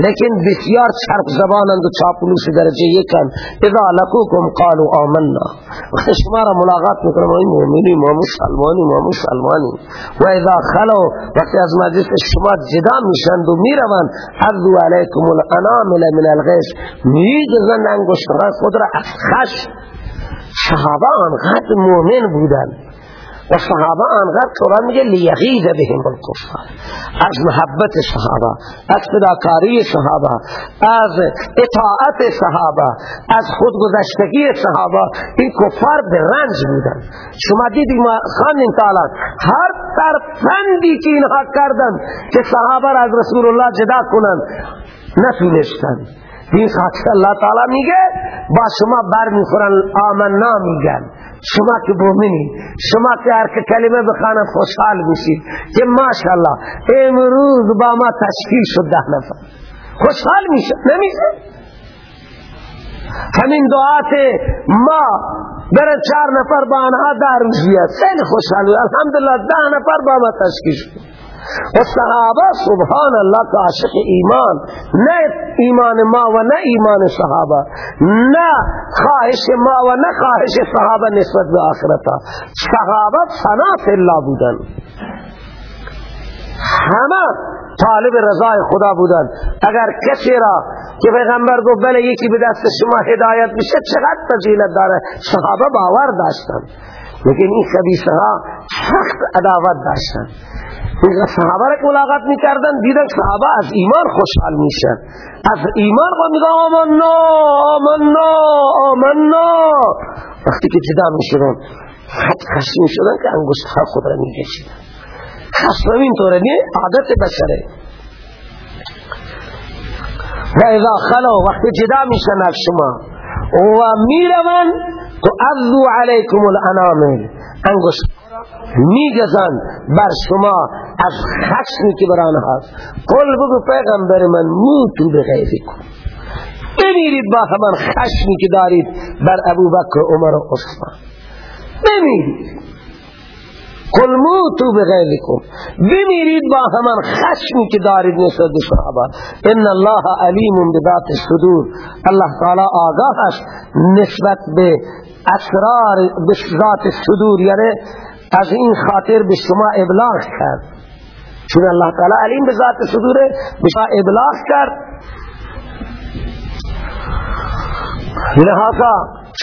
لیکن بسیار چرب زبانند و چاپلوس درجه یکن اذا لقوکم قالوا آمنا. وقت [laughs] شما را ملاقات می‌کنم. این مومنی ما مسلمانی ما مسلمانی. و اذا خلو وقت از مجلس شما جدا میشند و می‌روند عرضو علیکم الانامل من الغیش میگزند انگشت خود را از خش صحابه آنقدر مومن بودند. و صحابه آنقدر قرآن میگه لیغیظ بهم الکفار. از محبت صحابه از فداکاری صحابه از اطاعت صحابه از خودگذشتگی صحابه این کفار به رنج بودن. شما دیدی ما خانیم تعالی هر ترفندی که اینها کردن که صحابه را از رسول الله جدا کنن نتونستن. این خاطر الله تعالی میگه با شما بر می‌خورن آمنا میگن. شما که بومنی شما که هر که کلمه بخواند خوشحال بشید. که ماشاءالله امروز با ما تشکیل شد ده نفر. خوشحال میشه؟ نمیشه؟ همین دعات ما برای چهار نفر با آنها در روزیه خیلی خوشحال الحمدلله ده نفر با ما تشکیل شد. و صحابه سبحان الله که عاشق ایمان نه ایمان ما و نه ایمان صحابه نه خواهش ما و نه خواهش صحابه نسبت به آخرتا صحابه فنات الله بودن. همه طالب رضای خدا بودن. اگر کسی را که پیغمبر گفت بله یکی به دست شما هدایت بشه چقدر فضیلت داره؟ صحابه باور داشتن. لیکن این خبیصه ها سخت عداوت داشتن. صحابه را ملاقات می‌کردن دیدن صحابه از ایمان خوشحال میشن. از ایمان خود میگن آمنا آمنا آمنا. وقتی که جدا می‌شدن خط خشم شدن که انگشت ها خود را میکشیدن. خشم این طوره نی عادت بشره. و اذا خلو وقتی جدا میشن از شما و میروان تو اذو علیکم الانامل. انگشت میگزن بر شما از خشمی که بران هست قل بگو پیغمبر من موتو بغیبی کن. بمیرید با همان خشمی که دارید بر ابو بکر عمر و عثمان. بمیرید. قل موتو بغیبکم بمیرید با همان خشمی که دارید نسبت به صحابه. ان الله علیم بذات الصدور. الله تعالی آگاه است نسبت به اسرار به ذات الصدور. یعنی از این خاطر به شما ابلاغ کرد. چون الله تعالی علیم به ذات صدوره به شما ابلاغ کرد. لحاظا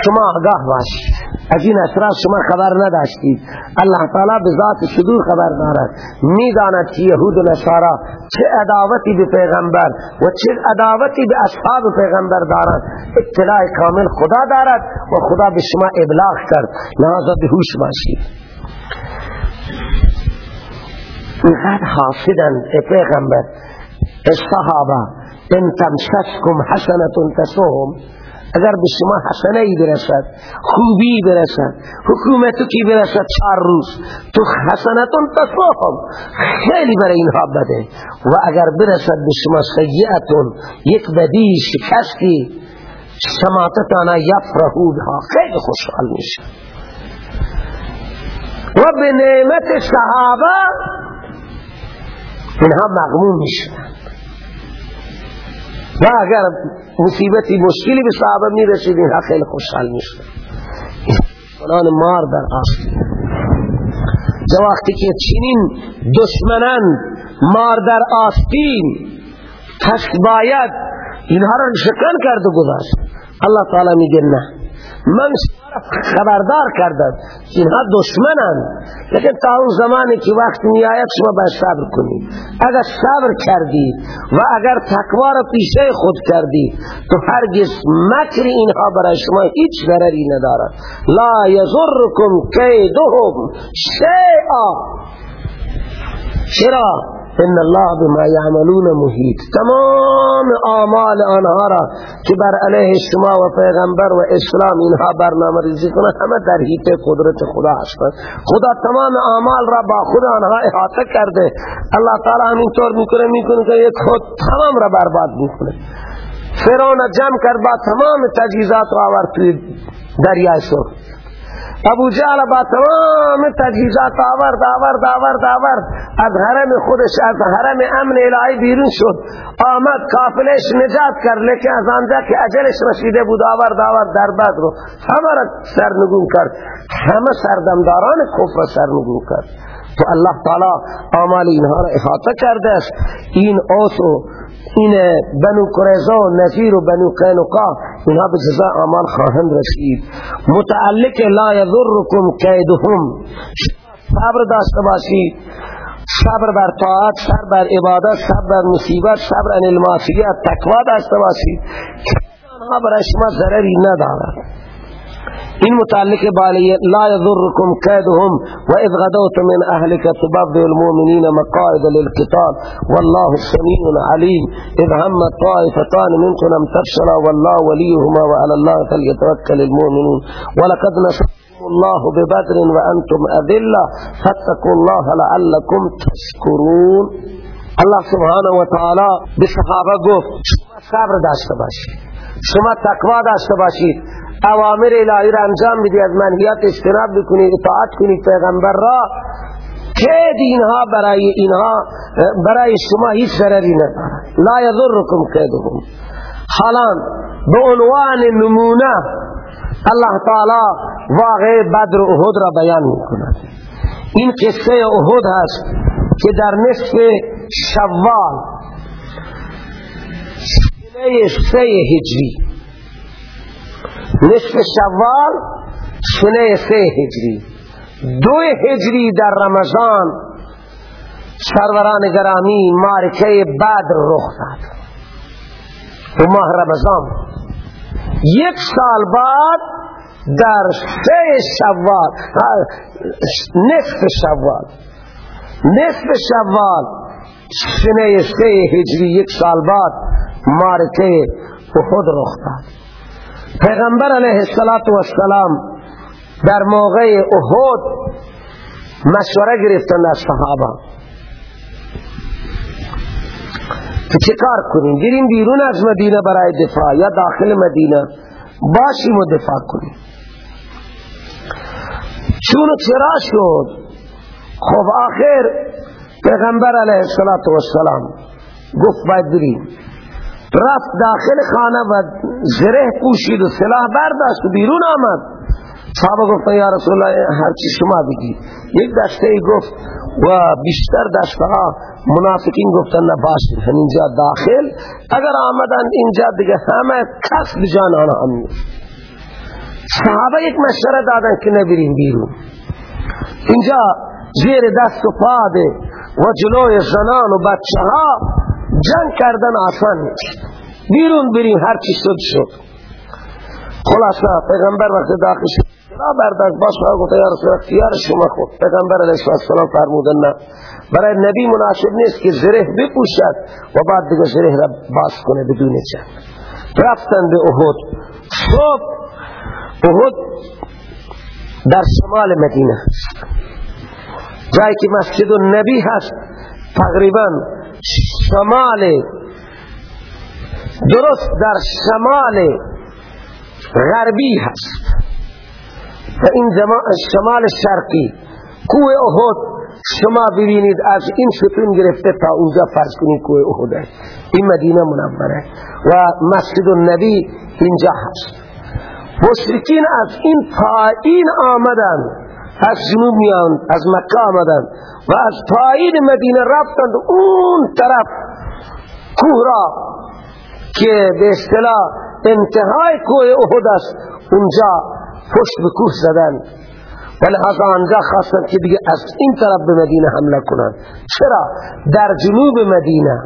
شما آگاه باشید. از این اسرار شما خبر نداشتید. الله تعالی به ذات صدور خبر دارد. می‌داند که یهود و نصارا چه عداوتی به پیغمبر و چه عداوتی به اصحاب پیغمبر دارد اطلاع کامل خدا دارد و خدا به شما ابلاغ کرد. لحاظا به هوش باشید. اینقدر حافظن ای پیغمبر الصحابه ان تمسسكم حسنة تسوهم اگر به شما حسنه ای برسد خوبی برسد حکومتو کی برسد چار روز تو حسنتون تسوهم خیلی برای اینها بده. و اگر برسد به شما سیئتون یک بدی شکستی شماتتانا یفرهو بها خیلی خوشحال میشه و به نعمت صحابه اینها مغموم میشن و اگر مصیبتی مشکلی به صحابه می رسید اینها خیلی خوشحال می شد کنان مار در آستین جو وقتی که چنین دشمنان مار در آستین پس باید اینها را شکن کرد و گذاشت. الله تعالی میگه نه. من خبردار کردم. اینها دشمنن. لیکن تا اون زمانی که وقت می آید شما باید صبر کنید اگر صبر کردید و اگر تقوا را پیشه خود کردید تو هرگز مکر اینها برای شما هیچ ضرری ندارد. لا یضرکم کیدهم شیئا. چرا؟ ان الله بما يعملون محیط. تمام اعمال آنها را که بر علیه شما و پیغمبر و اسلام اینها برنامه ریزی کنه همه در حیط قدرت خدا هستند خدا تمام اعمال را با خود آنها احاطه کرده. الله تعالی همینطور می‌کنه می‌کنه که یک خود تمام را برباد می‌کنه. فرعون جمع کرد با تمام تجهیزات را آورد توی دریای سرخ. ابو جهل با تمام تجهیزات آورد آورد آورد آورد. از حرم خودش از حرم امن الهی بیرون شد. آمد کافلش نجات کرد. لیکن از آنجا که اجلش رسیده بود آورد آورد در بدر رو. همه را سرنگون کرد. همه سردمداران کفر سرنگون کرد. تو الله تعالی آمال اینها را احاطه کرده است. این اوسو این بنو قریظه و نذیر و بنو قینقاع اینها به جزا اعمال خواهند رسید. متعلق لا یضرکم کیدهم. صبر داشته باشید. صبر بر طاعت صبر بر عبادت صبر بر مصیبت صبر عن المعصیت تقوا داشته باشید. آنها برای شما ضرری ندارد. این متعلق بالی لا يضركم كيدهم وإذ غدوت من أهلك تبضع المؤمنين مقاعد للقتال والله سميع عليم. إذ هم طائفتان منكم لم تفشلا والله وليهما وعلى الله فليتوكل المؤمنون. ولقد نصركم الله ببدر وأنتم أذلة. فاتقوا الله لعلكم تشكرون الله سبحانه وتعالى بصحابه گفت شما صبر داشته باشید شما تقوا داشته باشید. اوامر الهی را انجام بدید از منهیات اجتناب بکنید اطاعت کنید پیغمبر را. که اینها برای اینها برای شما هیچ ضرری ندارد لا یضرکم کیدهم. حالا به عنوان نمونه الله تعالی واقع بدر و احد را بیان می‌کند. این قصه احد هست که در نصف شوال سه هجری. نصف شوال سنه سه هجری. دو هجری در رمضان سروران گرامی مارکه بدر رخ داد. تو ماه رمضان. یک سال بعد در سه شوال نصف شوال. نصف شوال سنه سه هجری یک سال بعد مارکه احد رخ داد پیغمبر علیه السلام در موقع احد مشوره گرفتن از صحابه. که چه کار کنیم؟ گیریم بیرون از مدینه برای دفاع یا داخل مدینه؟ باشیم و دفاع کنیم. چون چرا شد؟ خب آخر پیغمبر علیه السلام گفت باید بریم. رفت داخل خانه و زره پوشید و سلاح برداشت و بیرون آمد. صحابه گفتن یا رسول الله هرچی شما بگی یک دسته ای گفت و بیشتر دسته ها منافقین گفتن نباشید همینجا داخل. اگر آمدن اینجا دیگه همه کس بجان آنها هم صحابه یک مشوره دادن که نبریم بیرون. اینجا زیر دست و پاده و جلوی زنان و بچه ها جنگ کردن آسان نیست. بیرون بریم هر چی شد شد. خلاصه پیغمبر وقت داخل شد را برداشت باش ها گفت یا رسول اختیار شما خود. پیغمبر علیه السلام فرمودن نه. برای نبی مناسب نیست که زره بپوشد و بعد دیگه زره را باز کنه بدون جنگ رفتن به احد. صبح احد در شمال مدینه جایی که مسجد النبی هست تقریبا شمال. درست در شمال غربی هست. و این شمال شرقی. کوه احد شما ببینید از این ستون گرفته تا اونجا فرض کنید کوه احد است. این مدینه منوره. و مسجد النبی اینجا هست. مشرکین از این پایین آمدن. از جنوب میان از مکه آمدن و از پایین مدینه رفتند اون طرف کوه را که به اصطلاح انتهای کوه احد است. اونجا پشت به کوه زدن. ولی از آنجا خواستن که دیگه از این طرف به مدینه حمله کنند چرا؟ در جنوب مدینه.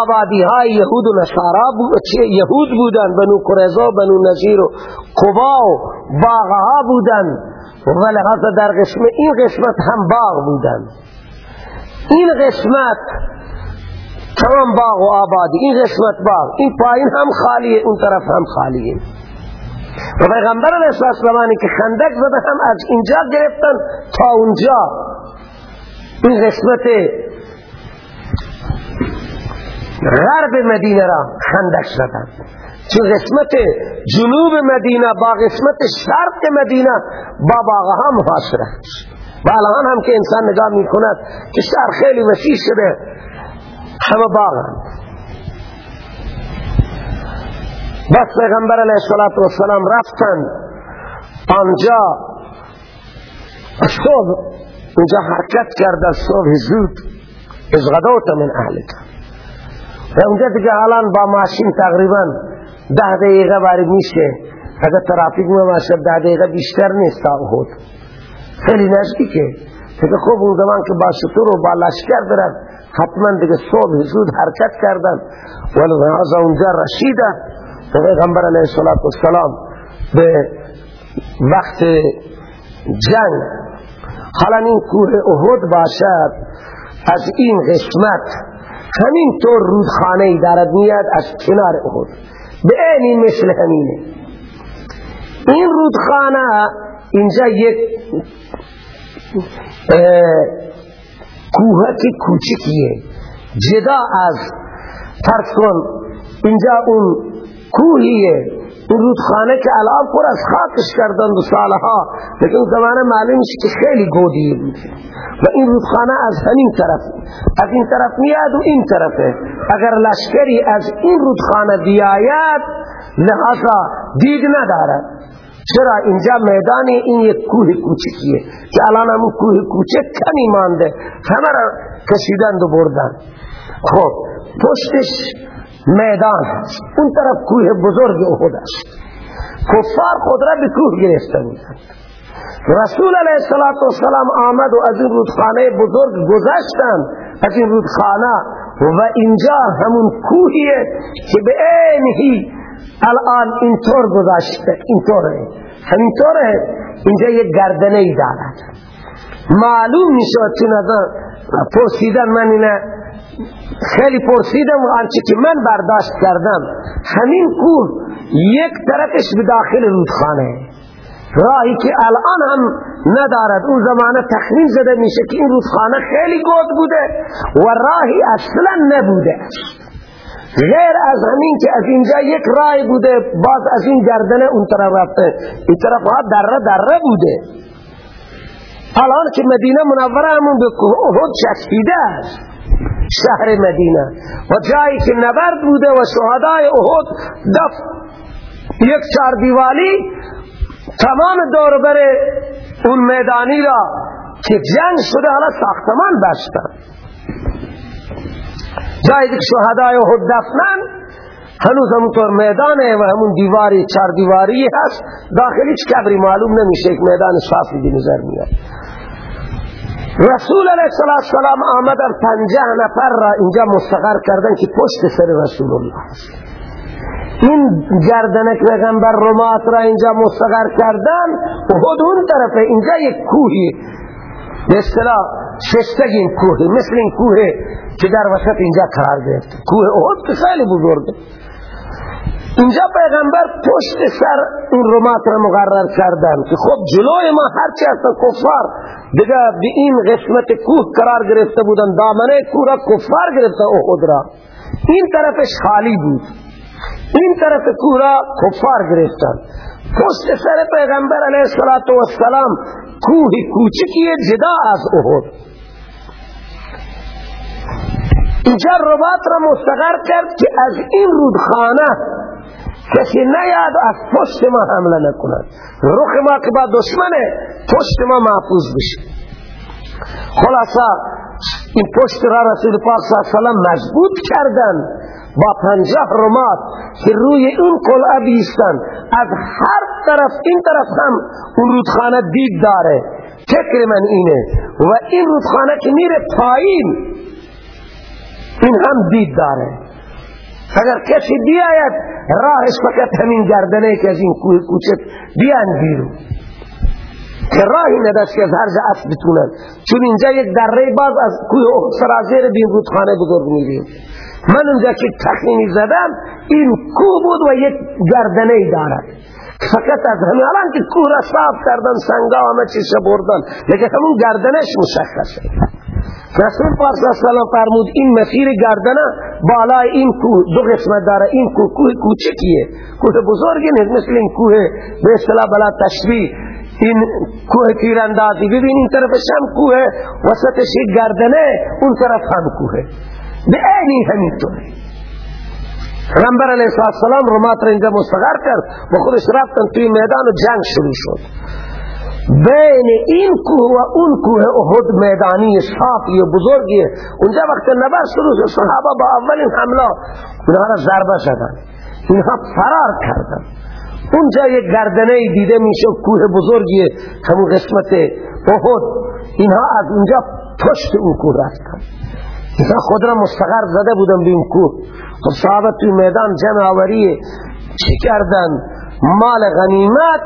آبادی های یهود و نصارا یهود بودن؟ بنو قریظه بنو نذیر و قبا و باغها بودن. و لحاظا در قسمت این قسمت هم باغ بودن. این قسمت تمام باغ و آبادی. این قسمت باغ. این پایین هم خالیه اون طرف هم خالیه و پیغمبر علیه السلام که خندق زده هم از اینجا گرفتن تا اونجا. این قسمت غرب مدینه را خندق زدن. چون قسمت جنوب مدینه با قسمت شرق مدینه با باغها محاصره و الان هم که انسان نگاه می کند که شهر خیلی وسیع شده. همه باغ بس پیغمبر علیه السلام رفتن. آنجا صبح اونجا حرکت کرده صبح زود. از غدوت من اهلک. و اونجا دیگه الان با ماشین تقریبا ده دقیقه باری میشه اگر ترافیک ما ماشین ده دقیقه بیشتر نیست تا احد. خیلی نزدیکه. دیگه خوب اون زمان که با شطور و با لشکر برن حتما دیگه صبح زود حرکت کردن. ولی از اونجا رشیدن و پیغمبر علیه السلام به وقت جنگ. حالا این کوه احد باشد از این قسمت همین طور رودخانه دارد میاد از کنار احد. به این مثل همینه. این رودخانه اینجا یک کوه که کوچکیه. جدا از فرض اینجا اون کوهیه. این رودخانه که الان پر از خاکش کردن دو سالها لیکن زمانه معلوم میشه که خیلی گودیه بود. و این رودخانه از همین طرف از این طرف میاد و این طرفه. اگر لشکری از این رودخانه بیاید لحظا دید ندارد. چرا؟ اینجا میدان این یک کوه کوچکیه که الان همون کوه کوچک کمی مانده. همه را کشیدند و بردن خب پشتش میدان اون طرف کوه بزرگ احد است. کفار خود را به کوه گرفته بودند. رسول علیه السلام آمد و از این رودخانه بزرگ گذشتن از این رودخانه. و اینجا همون کوهیه که به اینهی الان اینطور گذاشته اینطوره. همینطوره. اینجا یک گردنه ای دارد. معلوم می‌شود چون از پرسیدن من اینه خیلی پرسیدم آنچه که من برداشت کردم همین کوه یک طرفش به داخل رودخانه. راهی که الان هم ندارد. اون زمانه تخمین زده میشه که این رودخانه خیلی گود بوده و راهی اصلا نبوده. غیر از همین که از اینجا یک راه بوده باز از این گردنه اون طرف رفته. این طرف ها دره دره بوده. الان که مدینه منوره همون به احد چسبیده است. شهر مدینه. و جایی که نبرد بوده و شهدای احد دف یک چار دیوالی تمام دور بر اون میدانی را که جنگ شده حالا ساختمان بستن جایی که شهدای احد دفنن هنوز همونطور میدانه و همون دیواری چار دیواری هست. داخلیش کبری معلوم نمیشه یک میدان صافی دی نظر میاد. رسول علیه السلام آمدن پنجه نفر را اینجا مستقر کردن که پشت سر رسول الله این گردنک پیغمبر رمات را اینجا مستقر کردن خود اون طرف اینجا یک کوهی به اصطلاح شستگین کوهی مثل این کوه که در وسط اینجا قرار گرفت. کوه احد که خیلی بزرگه اینجا پیغمبر پشت سر این رمات را مقرر کردن که خب جلوی ما هرچی هستن کفار. دیگه به این قسمت کوه قرار گرفته بودن دامنه کوه را کفار گرفته احد را. این طرفش خالی بود. این طرف کوه را کفار گرفتن. پشت سر پیغمبر علیه السلام کوه کوچکی جدا از احد اینجا رباط را مستقر کرد که از این رودخانه کسی نیاد از پشت ما حمله نکند. رخ ما که با دشمنه پشت ما محفوظ بشه. خلاصا این پشت را رسول پاک صلی اللہ وسلم مضبوط کردن با پنجاه رمات که روی این قلعه بیستن از هر طرف این طرف هم اون رودخانه دید داره. فکر من اینه. و این رودخانه که میره پایین این هم دید داره. اگر کسی بیاید راهش فقط همین گردنه که از این کوچک بیان بیرون. که راهی نداشت که از هر جا بتونن. چون اینجا یک دره باز از کوه سرازیر بین رودخانه بزرگ میریم من اونجا که تخمینی زدم این کوه بود و یک گردنه ای دارد. فقط از همین الان که کوه را صاف کردن سنگا همه چیز بردن. لیکن همون گردنش مشخصه. رسول پاک صلی وسلم فرمود این مسیر گردنه بالای این کوه دو قسمت داره. این کوه کوه کوچکیه. کوه بزرگی نیست مثل این کوه به اصطلاح بلا تشبیه. این کوه تیراندازی. ببین این طرفش هم کوه وسطش یک گردنه اون طرف هم کوه. به اینی همینطوره پیغمبر علیه السلام رمات را اینجا مستقر کرد. و خودش رفتن توی میدان و جنگ شروع شد. بین این کوه و اون کوه احد میدانی صافی و بزرگی. اونجا وقت نبر شروع شد. صحابه با اولین حمله اونها را ضربه شدن اینها فرار کردن. اونجا یک گردنه دیده میشه کوه بزرگی همون قسمت احد. اینها از اونجا پشت اون کوه رفتن. اینها خود را مستقر زده بودن به این کوه. خب صحابه توی میدان جمع آوری چی کردن؟ مال غنیمت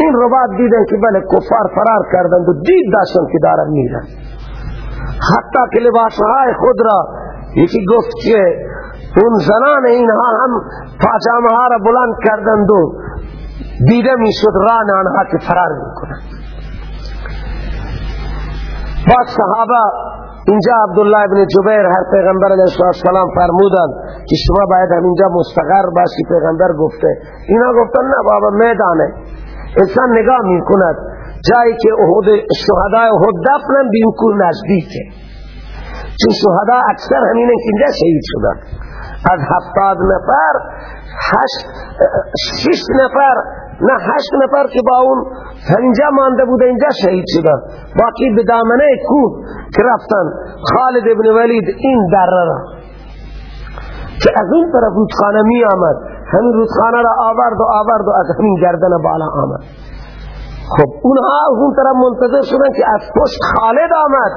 این رباط دیدن که بله کفار فرار کردند و دید داشتن که دارن میرن. حتی که لباسهای خود را یکی گفت که اون زنان اینها هم پاجامه ها را بلند کردند و دیده می‌شد ران آنها که فرار می‌کنند. بعد صحابه اینجا عبدالله ابن جبیر هر پیغمبر علیه السلام فرمودن که شما باید همینجا مستقر باشی پیغمبر گفته. اینا گفتن نه بابا میدانه. انسان نگاه می کند جایی که احد شهدای احد دفنن به این کور نزدیکه. چون شهدا اکثر همینه که اینجا شهید شدن. از هفتاد نفر هشت شش نفر نه هشت نفر که با اون اینجا مانده بوده اینجا شهید شدن. باقی به دامنه کوه که رفتن. خالد ابن ولید این دره را. که از اون طرف رودخانه می آمد همین رودخانه را آورد و آورد و از همین گردن بالا آمد. خب اونها از اون طرف منتظر شدن که از پشت خالد آمد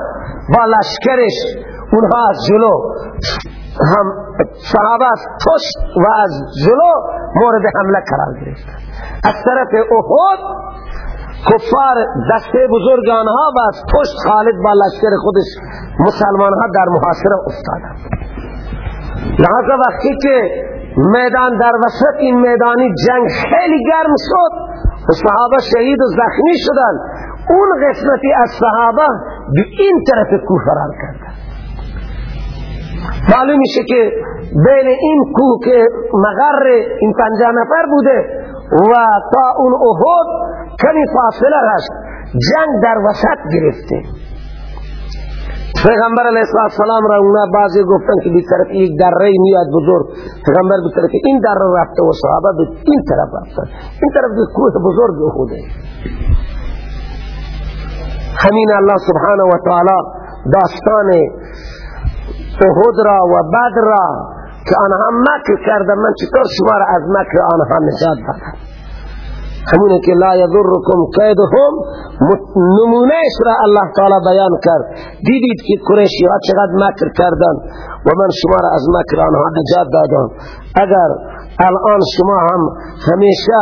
با لشکرش. اونها از جلو هم صحابه از پشت و از جلو مورد حمله قرار گرفتن. از طرف احد کفار دسته بزرگ آنها و از پشت خالد با لشکر خودش مسلمان ها در محاصره افتادن لحظه وقتی که میدان در وسط این میدانی جنگ خیلی گرم شد. و صحابه شهید و زخمی شدن. اون قسمتی از صحابه به این طرف کوه فرار کردن معلوم میشه که بین این کوه که مغر این پنجاه نفر بوده و تا اون احد کمی فاصله هست جنگ در وسط گرفته. پیغمبر علیه السلام را اونا بعضی گفتن که طرف یک دره میاد بزرگ. پیغمبر بی طرف این دره رفته و صحابه بی این طرف رفتن. این طرف بی کوه بزرگ احده همین الله سبحانه و تعالی داستان احد را و بدر را که آنها مکر کردن. من چطور شما را از مکر آنها نجات دادم همونه که لا یضرکم قیدهم نمونهش را الله تعالی بیان کرد. دیدید که قریشی ها چقدر مکر کردن و من شما را از مکر آنها نجات دادم. اگر الان شما هم همیشه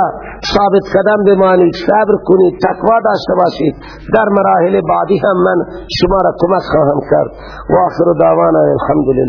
ثابت قدم بمانید صبر کنید تقوا داشته باشید در مراحل بعدی هم من شما را کمک خواهم کرد. و آخر دعوانا الحمدلله.